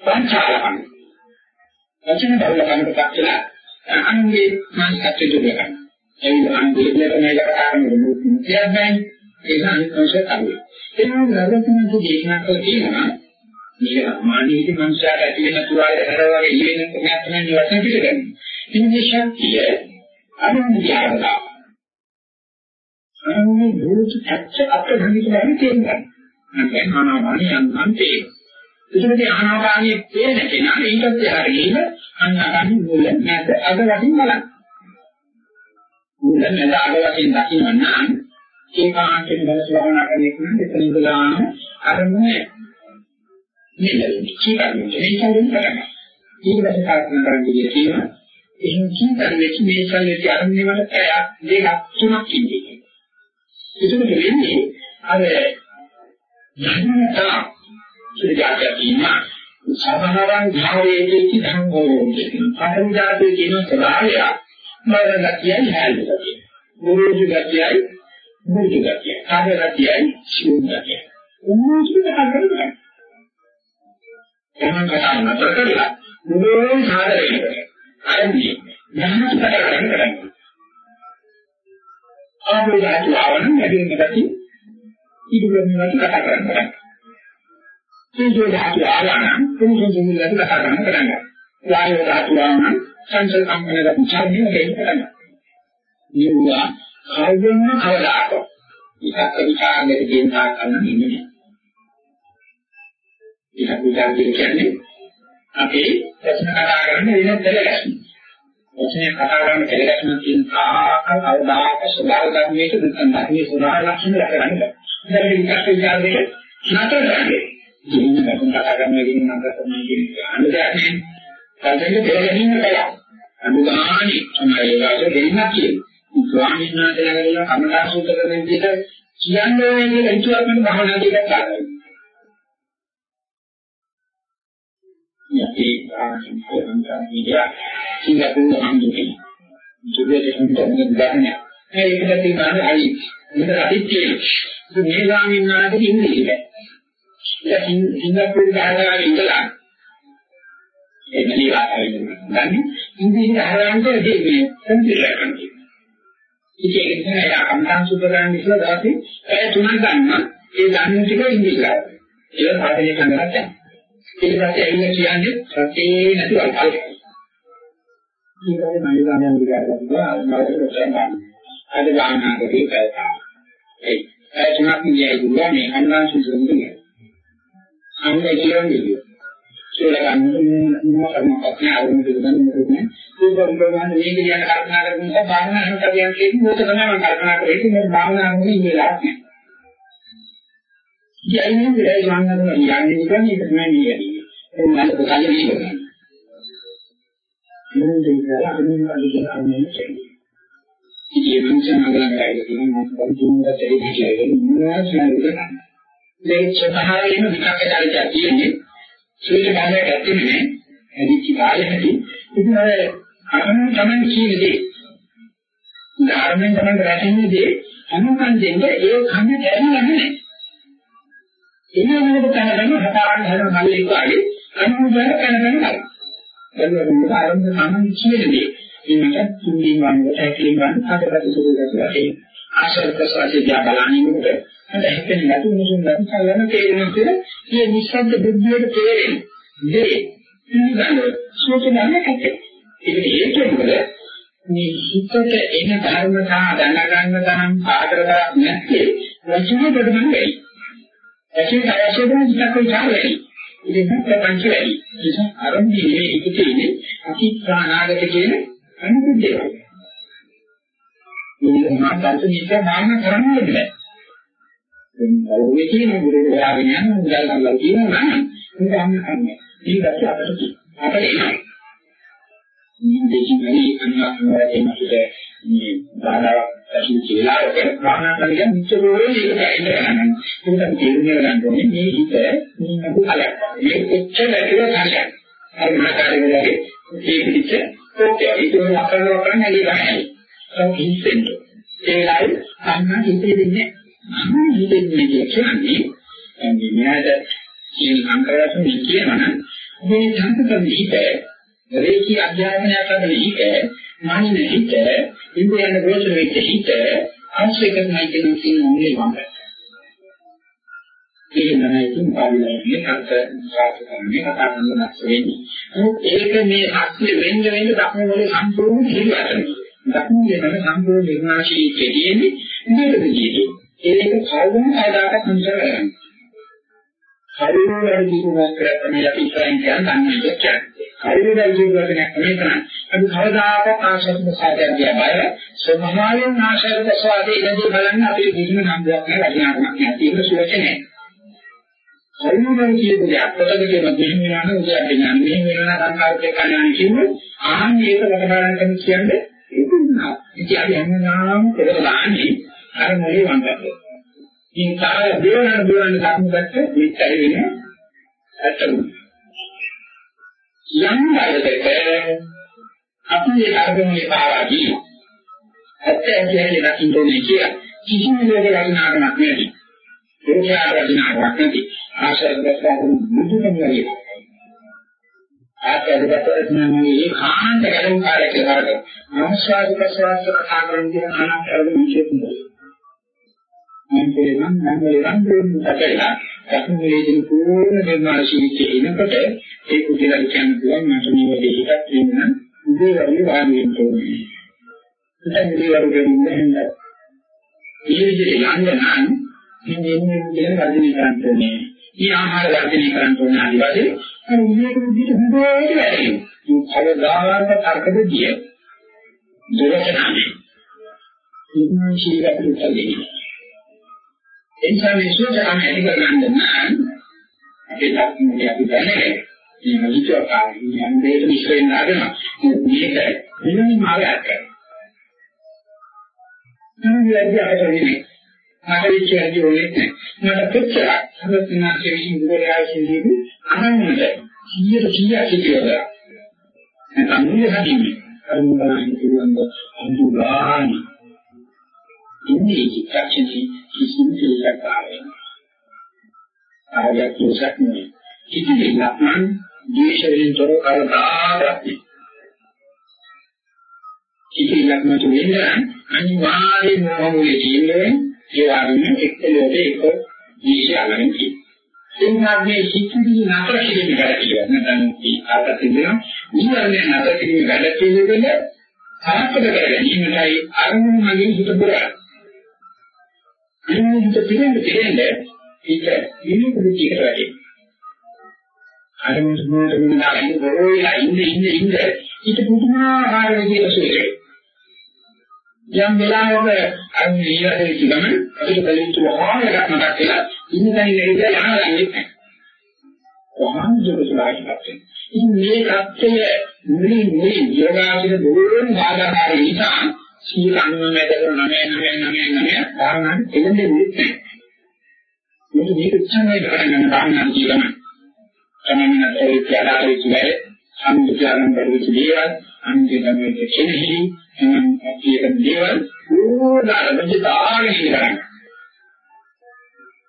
සංචාරකම් වචන බලකමකට පස්සලා අනුගේ මානසිකත්වයට දුරකන. ඒ අනුගේ දෙලකමයි කරන්නේ කියන්නේ ඒක අනිත්‍යංශය තමයි. ඒ වගේම රජතුමාගේ දේශනා කළ තියෙනවා මේ මානීය මනුෂ්‍යයාට ඇති වෙන තුවාලේ හැරවගේ ඉගෙන ගන්න තමයි වචන පිට ගන්න. ඉන්නේ ශක්තිය අනුන්දියාවදා. අනුන්ගේ දුරුච ඇත්ත අපගනිත බව තේරුම් ගන්න. ආනාපානිය අන්තේ. ඒකදී ආනාපානිය පේන කෙනා ඊටත් එහාට ගිහින් ආනාපානිය මුල නැද අද වටින් බලන්න. මුල නැද අද වටින් දකින්න නම් ඒකාන්තයෙන් දැස් වහනා කරන එක නම් එතන ඉඳලාම අරමුණ මෙලෙවි කීකරන්නේ ඒකෙන් කරන්නේ. ඊට පස්සේ කල්පනා කරන්නේ කියනවා එහෙන් කීකරන්නේ මේ සංයති අරමුණේ වල පැය දෙකක් තුනක් ඉන්නේ. ඒකෙත් වෙන්නේ අර ධර්මතා සුජාතියම සමහරන් භාවයේදී ධම්මෝරෝධය. පරමජාතේ කියන ස්වභාවය මරණ ගතියයි හැල්ලුගතිය. ගුරුජු ගතියයි මුජු ගතිය. කාර්ය ගතියයි ශූන්‍ය ගතිය. උන්වහන්සේ කතා කරන්නේ එහෙනම් කතා නතර කරලා මුලින් සාදරයෙන් අරන්නේ යහනත් කතා කරන්න කරන්නේ. ආපෝ ධාතු ආවන නැදෙන්න ගැටි ඉදුලෙන් වට කතා කරන්න. සීජෝ ධාතු ආවන කුමුසුන් දෙන්නට කතා කරන්න කරන්නේ. වායෝ ධාතු ආවන සංසල් කම්පනයට පුචාරිය දෙන්න කරන්නේ. නියුවා කවදෙන්න කවදාක. ඉතක විචාරණයට දෙන්න ගන්න ඉන්නේ. ඉතින් විචාර කියන්නේ අපේ ප්‍රශ්න කතා කරන වෙන දෙලගැස්ම. ප්‍රශ්නේ කතා කරන දෙලගැස්ම තියෙන ආකාර අවදාක ස්වභාව ධර්මයක දුක්ඛ ධර්මයේ ස්වභාව ලක්ෂණ දක්වන්න. දැන් මේ විචාර විචාරයේ නතර කරන්නේ. ඉතින් මම කතා කරන එකකින් නම් තමයි කියන්නේ. අනුදැකීම් කල්පෙක දෙලගැනීම කලක්. අනුගාමී තමයි ඒක දෙන්නක් කියන්නේ. ස්වාමීන් වහන්සේලා කමඨා සූත්‍ර කරන විදිහට කියන්නේ මේ හිතුවක් වෙන භාවනා දෙකක් ගන්නවා. යටි ආශිර්වාදයන් විදියා සිංගප්පූරු හම්බුනේ. ජුබේට හම්බුනේ ගන්න. ඒකද තියෙන්නේ අයි. මෙතන අදිත්‍යයි. මේ ස්වාමීන් වහන්සේ ඉන්නේ ඉන්නේ. ඉතින් සිංගප්පූරු ගහනවා ඉඳලා එන්නේ ආයෙත් ගන්නේ. ඉන්දියානු ආරම්භයේ දෙන්නේ සම්පූර්ණ කරන්නේ. ඉතින් ඒක නිසා එයා කම්තාන් සුද්ධ කරන්න ඉස්සලා දාසේ ඒ තුනක් ගන්න. ඒ ගන්න ටික ඉන්දියානු. ඒක සාධනය කරගන්න නැහැ. ඊට පස්සේ ඇවිල්ලා කියන්නේ රටේ නැති අල්පයක්. ඊගොල්ලෝ මයිදානයන් විකාරලා ආත්මවල ගන්නවා. අද ගානාකේ පැයතා. ඒ ඒ තුනක් නියයි දුන්නා මේ අන්නාංශ දුන්නේ. අන්නේ කියන්නේ සෝලකන් මොකක්ද ආවුන දෙන්න මොකද සුබම් ගන්න මේක කියන කල්පනා කරන නිසා භාවනා හිතවියන් කියන්නේ මොකද තමයි මම කල්පනා කරේ. මේ භාවනා නෙමෙයි ඉඳලා කියන්නේ විරයි ගන්නන යන්නේ නිකන් ඒක තමයි නියදී ඒ මම කලින් කියනවා මොන දෙයක් අනිත් අනිත් අනිත් ඉතින් මම සමගලයි කියන මොකක්ද දුන්නට ඒ විදිහට මොනවද කියන්නේ මේ ස්වභාවයෙන්ම විකාක චරිතය තියෙන්නේ. සීල භාවයට ඇතුළේ ඇදිච්ච කාලෙදී ඉතින් අර අරමුණ තමයි කියන්නේ ධර්මයෙන් තමයි රැකෙන්නේ අනුකම්පෙන්ද ඒ කන්න දැනෙන්නේ නැහැ එනකොට තමයි හතරන් හැරෙන මල්ලෙක් වගේ අනුගමනය කරනවා. එතකොට ආරම්භ සාමාන්‍ය කියන්නේ මේකට තුන්දින් වන්දට හැකලින් වන්ද හතරකට සුදු දැක්ලා ඒ ආශ්‍රද ප්‍රසවාසය දිහා බලන්නේ අද හිතෙන් නැතු මුසුන් නැතු කලන තේරෙන තුළ මේ නිස්සද්ද බුද්ධියට තේරෙන දේ ඉන්නගන්න සෝචනන්නේ කැටේ. ඒක හේතුව මොකද? මේ හිතට එන ධර්මතා දැනගන්න තරම් ආදරයක් නැත්තේ වචනේ දෙන්න බැරි. ඇසින් අවශ්‍යම හිතක විචාරයි. ඉතින් ප්‍රපංච වැඩි. ඒක අරමුණේ මේ එක තියෙන්නේ අතිප්‍රාණාගත කියන අනුකුත් දේවල්. මේ මාතෘකාව නිසා නාම කරන්නේ නැහැ. ඔය කියන ගුරු යාගෙන යන මුදල් අල්ලලා කියනවා නම් ඒක අන්න අන්නේ. ඒක අපිට අපිට එනවා. මේ දෙකේ අනුගමනය මතට මේ බාධාවක් ඇති කියලා ප්‍රාණාකලිය මුචරෝරේ ඒක ඉන්න ගන්න. ඒකට තේරුම් ගන්න ඕනේ මේ හිත මේ අකුලයක්. මේ කොච්චර ඇතුළ කාර්යයක්. අර මාකාරේ වගේ ඒ පිට කොච්චර ඒක අකරනවා කරන්නේ නැහැ. ඒක හිතෙන්න. ඒයි අන්න හිතේ දෙන්නේ අන්න හිතෙන්නේ කියන්නේ මේ මෙයාට කියන අංකරයෙන් කියනවනම් මේ සංකල්ප හිත රේකී අධ්‍යාපනය කරන හිත, මානින හිත, ඉන්ද්‍රියන ගෝචර වෙච්ච හිත ආශ්‍රය කරනයි කියන සිංහලේ වංගය. ඒ නරයිකින් පාවිලන්නේ අන්ත සාසකන්නේ කතා කරන නැස් වෙන්නේ. ඒක මේ අස්සේ වෙන්න වෙන්න දක්න වල සම්පූර්ණ පිළිවෙතයි. දක්න වෙනම සම්පූර්ණ නිර්මාණශීලී කෙටියෙන්නේ මේකද කියන්නේ. ඒක කවුරුන් ආදාකට හඳුනා ගන්න. හරියට ජීවිතයක් කරන්නේ අපි ඉස්සරහින් කියන්නේ නැහැ. හරියට ජීවිතයක් නෙමෙයි කරන්නේ. අපි කවදාකවත් ආශාවක් සාධයක් දිහා බලලා ස්වභාවයෙන් ආශාවක් සාධේ ඉඳි බලන්න අපේ කිසිම සම්බන්ධයක් නැහැ වටිනාකමක් නැහැ. ඒක සුවචනේ. හරියට කියන දේ අත්දැක කියන මෙහෙම වෙනවා නේද කියන්නේ මෙහෙම වෙනවා සංකාරකේ කණාන් කියන්නේ ආන්නේ ඒක වටහාගන්න කියන්නේ ඒක නා. ඉතින් අපි හැමදාම පෙරලා දාන්නේ අර මොලේ වංගකට. ඉතින් කාය දේවන දේවන ධර්මකට මෙච්චර වෙන්නේ ඇත්තම. යම් වලකට අපි ඒ ධර්මයේ පාවාදී ඇත්ත ඇයි දකින්න ඕනේ කියලා කිසිම දෙයක වටිනාකමක් නැහැ. ඒකේ වටිනාකමක් නැති ආශාවකට මුදුන්ම වෙයි. ආකාරයකට මේ කාන්ත ගැලුම් කාර්යයක් කරලා ආස්වාද ප්‍රසවාස කතා කරන දේ අනාකාරව විශේෂයි. මම කියනවා මම රන්දෙන් තකලා සම්මේලයෙන් පූර්ණ නිර්මාණ ශීලයේ ඉනකොට ඒ කුටිලා කියන්න පුළුවන් මට මේ වැඩේ හිතක් වෙන්න උදේ වගේ වාඩි වෙන්න ඕනේ. දැන් මේ වගේ වෙන්නේ නැහැ. මේ විදිහට යන්න නම් මේ මේ කියන වර්ධනය කරන්න ඕනේ. මේ ආහාර වර්ධනය කරන්න ඕනේ ආදි වශයෙන් අර මේක විදිහට හොඳට වැඩි. මේ කවදාවත් තර්කදෙදිය දෙලක නැහැ. ඉන්න ශීලයක් උත්සාහය. එනිසා මේ සෝචකම් ඇති කරගන්න නම් අපේ ධර්මයේ අපි දැනගෙන මේ විචාරකාරී යම් දෙයක මිශ්‍ර වෙන්න ආදම මේක වෙනම මාර්ගයක් කරනවා. ඉතින් අපිට වෙන්නේ මට විචාරදී ඕනේ නැහැ. මට කොච්චර සමස්තනාගේ විසින් දුරයා සිදුවි අනන්ත 100 100 සිදුවලා. නැත්නම් මේ හදින්නේ? අනුමාන කිරුවන්ද අඳුරානි. ඉන්නේ චිත්තක්ෂණේ කිසිම දෙයක් ආවේ ආයක් දෝෂක් නෙවෙයි. කිසිම ලක්මන් ද්වේෂයෙන් තොර කරදාගන්න කිසි ලක්මන් තුනේ අනිවාර්යයෙන්ම මොහොතේ කියන්නේ ඒ වගේම එක්කලෝට එක දීශාවෙන් කියනවා එන්නාගේ සිතිවිලි නතර කිරීම වැඩ කියලා නැත්නම් මේ ආපතිදෙන නිවර්ණය නතර කිරීම වැඩ පිළිවෙල සාර්ථක කර ගැනීමයි අරමුණු මගින් හිත පුරා අනිත් පිළිඳ පිළිඳ ඒක ඉනික විදිහට වැඩි. අර මොකද මේ බොරෝලා ඉන්න ඉන්න ඉන්න ඊට පුදුමාකාර විදිහට සුවේයි. යම් වෙලාවක අර ඊළඟ ගමන අපිට බැලිච්ච වහාමයක් මතක් වෙලා ඉන්නකන් නේද යහලන්නේ නැහැ. වහාම ජොලසලායිපත්. ඉතින් මේ தත්ත්වය මුලින් මුලින් යෝගාචර දුරෙන් බාධාකාරී නිසා 99 99 භාවනාවේ එළඹෙන්නේ නැහැ. මේක මේක උත්සාහය කරගෙන භාවනා කියන තමයි ඒ කියලාවේ ඉන්නේ සම්මුතියන් බැලුවු දේවල් අන්තිමට කෙනෙහි එනම් කියන දේවල් ඕනාරමජ තාගෙන ඉඳලා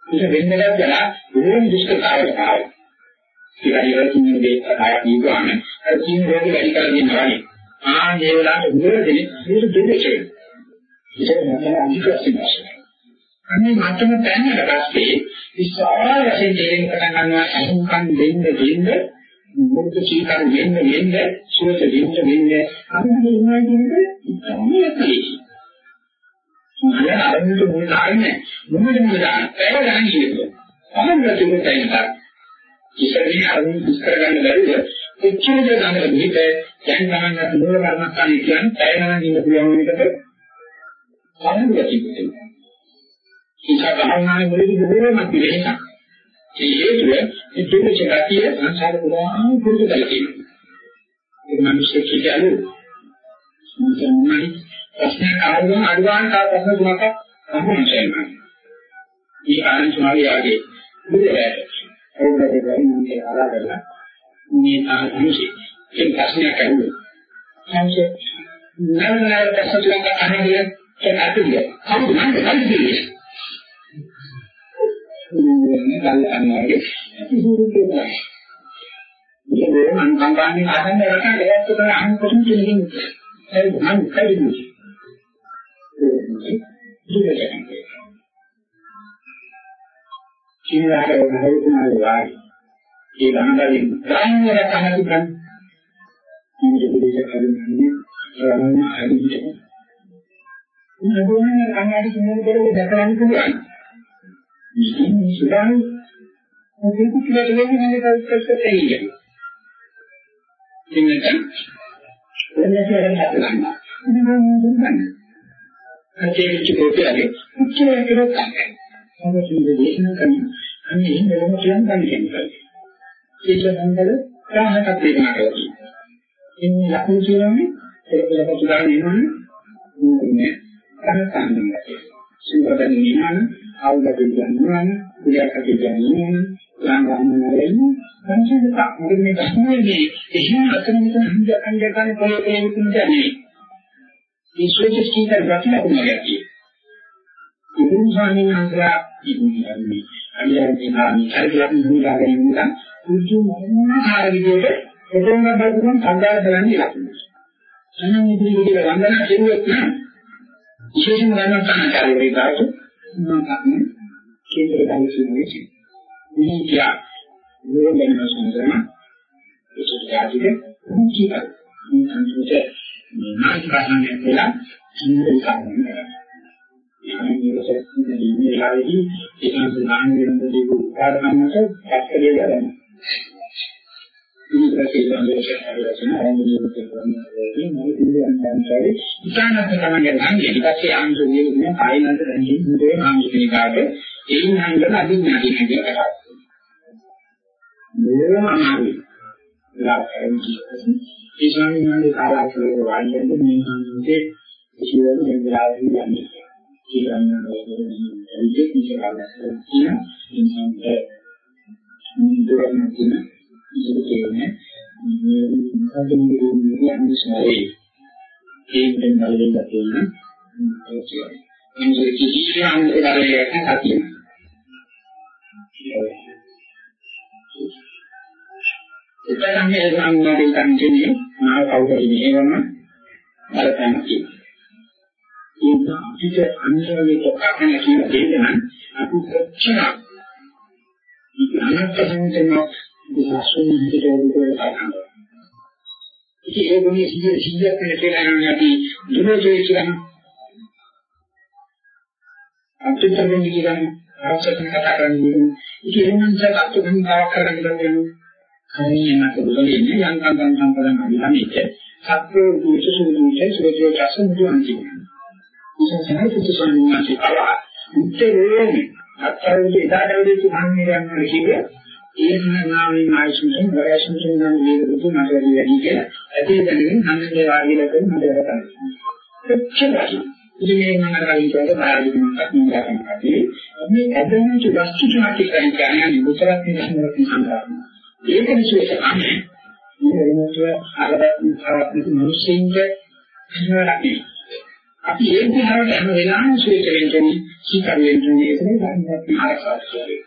ඒක වෙන්නේ නැත්නම් ඕන දුෂ්කරතාවයක් ආවා. ඒක හරියට මේ දෙයක් කියවම අර කියන රෝග වැඩි කරගෙන යනවා. ආ මේ වෙලාවට උදේදී මේක දෙදෙකේ. ඒක නැත්නම් අනිවාර්යයෙන්ම අනේ මටම දැනනට පස්සේ විශාල වශයෙන් තේරෙන්න පටන් ගන්නවා අහුම්කම් දෙන්න දෙන්න මොකද සීකර වෙන්න වෙන්න සුවත දෙන්න වෙන්න. අපි ඉන්නවා කියන්නේ තමයි ඇත්තේ. මම අරමුණු මුල් ආන්නේ මොනවද මොකද ඒක ගන්න ඉන්නේ. අහන්න තුමුතයි ඉතින් අරමුණු විස්තර ගන්න බැරිද? එච්චර දේ ගන්න බිහිත දැන් ගන්න දුර කර්මස්ථානේ කියන්නේ පැය ගණන් ඉන්න පුළුවන් එකට සම්මුතියක් තිබෙනවා. ඒක ගහනානේ මුලදී බොහෝමත් වෙනවා. ඒ හේතුව මේ දුක චකිය සංසාර පුරාම පුරුදු කරලා තියෙනවා. ඒ මිනිස්සු කියන්නේ මොකක්ද ප්‍රශ්න ආවම අඩුවාන තා ප්‍රශ්න තුනක් අහුවෙනවා. මේ ආනන්ද සමාලියාගේ බුදුරජාණන් වහන්සේ අවුරුද්දේ ආරාධනා මේ ආදිසි ඒ ප්‍රශ්නයක් අහුවේ. සංසේ නරනර ප්‍රශ්නයක් අහන්නේ කෙනාටද? කවුද මම කල්පියේ? මේ ගල් අන්නගේ ඉහුරු කියනවා. මේ ඉන්නේ මම සම්බන්ධයෙන් අහන්න රටට ඒත් තමයි අහන්න කොහොමද කියන්නේ ඒක මම කයිදුයි කිනාට හොයුනායි වායි ඒ ළඟදී ගානවල කහතු ගන්න මේ දෙවියන් හරින්නේ රාමන හරියට මොනවානේ කන්නාඩි කිනුන දෙලේ දැකගන්න පුළුවන් මේ සුදාන මොකද කියලා දෙන්නේ මේ කල්පකත් එන්නේ ඉන්නක එන්නේ කියලා හදන්න ඉතින් මම අචේච්ච කෝපයගේ උච්චේ කරත් සමසින්ද දේශනා කරන අන්නේ එහෙම වෙනම කියන්නේ කියන්නේ ඒක සංගල සාහකට දෙන්නා කියලා. ඉන්නේ ලකුණු කියන්නේ ඒක පිළිබඳව උදාහරණ දෙනවනේ අරසන්නේ. සිංහදෙන් නිහන ආවුදක කියන්නේ කුලයක කියන්නේ ලාංගාන්නේ සංසිඳක මොකද මේ ප්‍රශ්නේදී එහෙම අතනක හිඳ අංග ගන්න පොළොවේ විකුණන්නේ. මේ ස්විච් කීකර රචනා කරනවා කියන්නේ. ඉතින් ස්වාමීන් වහන්සේලා ඉන්නේ අනිවාර්යයෙන්ම ආමි හරියට නිදාගෙන ඉඳලා උජු මොනවාර විදියට පොතෙන් බලපුවම සංගාය කරන්නේ ලකුණු. අනන් ඉදිරියට වන්දනා කෙරුවොත් නම් විශේෂම ගන්න කාර්යයේ කාර්ය මම කන්නේ කේන්ද්‍ර දෛසිකයේ ඉතින් කියා නිරෝධන සම්සරණ ඒක යාදික මුචිත මේ සංස්කෘත මේ නාටකයන් වෙලා ඉන්නේ කාරණා මේ වෙලාවේදී ඒක සඳහන් වෙන දේ උදාහරණයක් පැත්තේ ගන්න. ඉතින් ඒක සම්බන්ධයෙන් හරියටම ආරම්භ කරනවා මම ඉන්නේ අන්තරේ ඉතාලම තමයි නම් ඊට පස්සේ ආන්දෝලනය වෙන ආයනන්ත රැඳී මුදේ ආන්දෝලනිකාට ඒන් හංගන අදින්නාදී කියනවා. මේවම අමාරුයි. ඒ ස්වාමීන් වහන්සේ කාර්යය වාල්යෙන් මේ සංකේතයේ ඉතිරි වෙන වෙලාවෙදී යන්නේ. කියන්න ඕනේ ඉතින් කියන ඉන්නන්ට දුරන කියන ඉතිරිනේ මේ අනිසාරේ ඒකෙන් බලයෙන් ගන්න ඒ කිසියම් කරේක හතිය එතනන්නේ සංවාදයෙන් කියන්නේ මා කවුරුද මේවම බලපෑම කියනවා ඒක අපිට අන්‍යයේ කොටගෙන කියන දෙයක් නම් අපි කොච්චර ඉතිහාසයෙන් දුසසුන් හිතේ කරනවා. ඉතින් ඒ ගුණය සිය සිය පිළිතේන අපි දුරෝජේ කියන අන්තිමයෙන් කියන අවශ්‍යකම් කතා කරන්නේ ඉතින් එන්නන් සත්‍ය ගුණාවක් කරගෙන යනවා. කණියන කරුණේ යම් කම් සම්පදන් අනිත් සත්‍ය දුසසුන් දුසේ සුරජෝ චසන් දුන්නා. විශේෂයෙන්ම පුදුසන්නාටි පවා උත්තරේ අත්තරේ ඉදාඩවලේ තුමන්නේ යනවා කියන්නේ ඒ නාමයෙන් ආයසුන්ෙන් වයසුන්ෙන් නම් වේදුතු නඩවලි වැඩි කියලා ඇතේ දැනගෙන හන්දේ වාගිලා කරන නඩවල කරනවා. එච්චරයි. ඉතින් මේ මම අර කලින් කියවල බාහිරකමක් නිදාගන්නදී මේ ඇදෙන වස්තු තුනක් කියන්නේ මුතරක් නිසනරක් සඳහන්. ඒක විශේෂ අනේ. මේ වෙනකොට අරවත් විතරක් මිනිස්සුන්ට ඉන්නවනේ. අපි ඒ දිහාට හැම වෙලාවෙම ශ්‍රේත වෙන්නේ සීකර වෙන්නේ ඒක නෙවෙයි ආරක්ෂා කරන්නේ.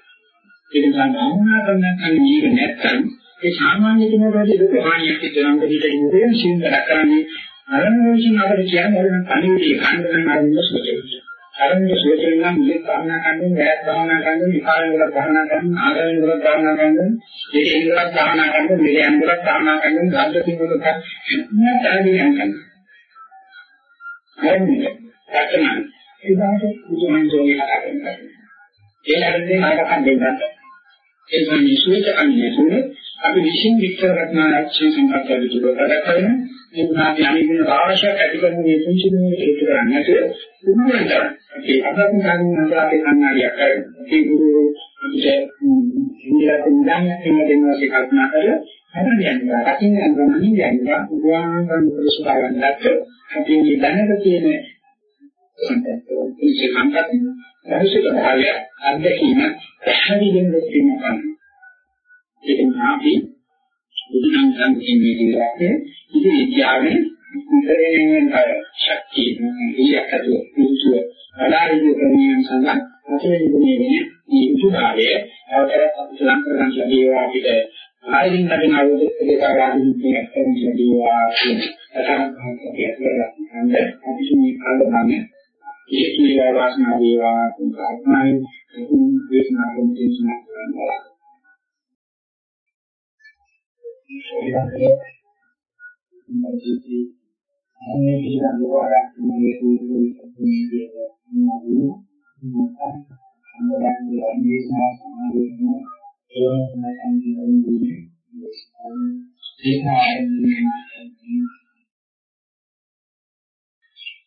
ඒක ගන්නවා කරන්න නීර නැත්තම් ඒ සාමාන්‍ය කෙනෙකුට දුක හානියක් සිදෙනවා හිතේ ඉන්නේ සින්දර කරන්නේ අරමුණකින් අපිට කියන්නේ අර කණිවිඩය ගන්න නම් සුචිත. අරමුණ සුචිත නම් මේ භාවනා කරන්නේ වැයක් භාවනා කරන්නේ විකාරයෙන් වල භාවනා කරන්නේ ආගමෙන් වල භාවනා කරන්නේ ඒක ඉන්ද්‍රයක් භාවනා කරන්නේ මෙලයන් වල භාවනා කරන්නේ ධාතු වල කරන්නේ නැත්නම් හරිනේ. ඇත්තනම් ඒකට බුදුහන්සෝගේ කතා කරනවා. ඒ හැරෙන්නේ මාතකන් දෙන්නත්. ඒ කියන්නේ සුවච කන්නේ සුනේ අපි විශ්ින් විස්තර කරන ආච්චි සංකල්පය විදිහට කරගෙන මේ මාගේ අනිදින අවශ්‍යක ඇති කරන මේ පුංචි මේ ඒක කරන්නේ නැතුව පුදුමයි. ඒ අදත් ගන්න අපේ කන්නාඩියක් කරගෙන ඒ ගුරු අපිට ඉන්දියාවට ඉඳන් දෙන්නා කල්පනා කරලා හරියට යනවා. රකින්න යනවා මනින්න යනවා. උදාහරණ ප්‍රශ්න ගන්නත් අපි මේ දැනට තියෙන ඉච්ඡ සංකප්ප රහසික භාවය අධ්‍යක්ීම පැහැදිලිව දෙන්නවා. ඒක නාභි බුදුන් සංකේමේ දිරාගේ ඉති විද්‍යාවේ ඉතරෙන් ශක්තිය ඉයකට පුරුෂය අලාරිය කරමින් සඳහන් අතේ ඉන්නේ මේ උදාහරණය අවතර ලංකරන් ලැබේවා අපිට ආයින් නැගෙන අවුරුදු දෙකක් ආදින් දෙකකින් ලැබීවා කියන අසංකල්පයක් කරගන්න අපි මේ කල්පනානේ ඒ කීවා වාසනා වේවා කියන කාරණායි දේශනා කරන දේශනා කරනවා අනේ කියන දෝරක් මේ කුරුළු කියන්නේ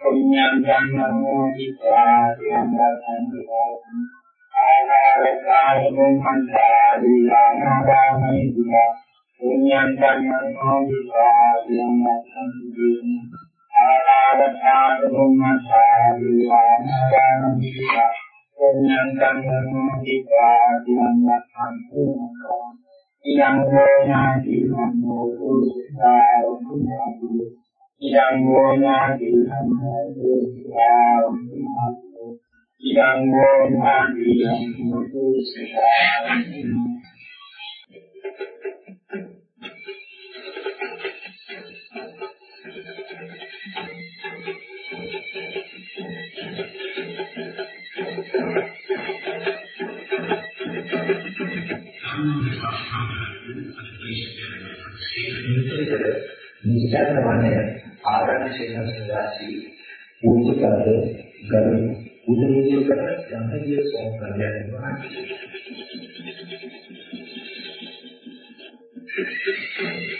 නෑ දේශනා සමාධිය ඒ නැසන්දින්නේ ආයතන දිනේ සම්බන්ධ වෙන්නේ අන්තරාංගයේ ඊළානෝ නන්දු අධිරංගති විද්‍යාව එක්කාදානන්නේ සම්බන්ධ වෙන සම්බන්ධතාවයේ ආමෝදන් දුරසම්පති විද්‍යාව එක්කාදානන්නේ අන්තරාංගයේ සම්බන්ධ සම්පති විද්‍යාව ආරාගතාන කුඤ්ඤා ඊමානාගාම විද්‍යාව පුඤ්ඤං ධම්මෝ විපාකයන් දසන්තිවා ආනාරකාය මොහංසා විලානාගාම විද්‍යාව පුඤ්ඤං ධම්මෝ විපාකයන් දසන්තිවා ආනාරකාය මොහංසා විලානාගාම විද්‍යාව පුඤ්ඤං ධම්මෝ විපාකයන් දසන්තිවා ඉදං ඥාති සම්මෝ පුරිසා ඉදං ඥාති සම්මෝ පුරිසා ඉදං ඥාති සම්මෝ පුරිසා නිස්සාරවන්නේ ආරණ්‍ය ශේෂාසී උතුකද ගරු උදේසුකර යම්පිය සෝකරයන් වහන්සේ Thank you.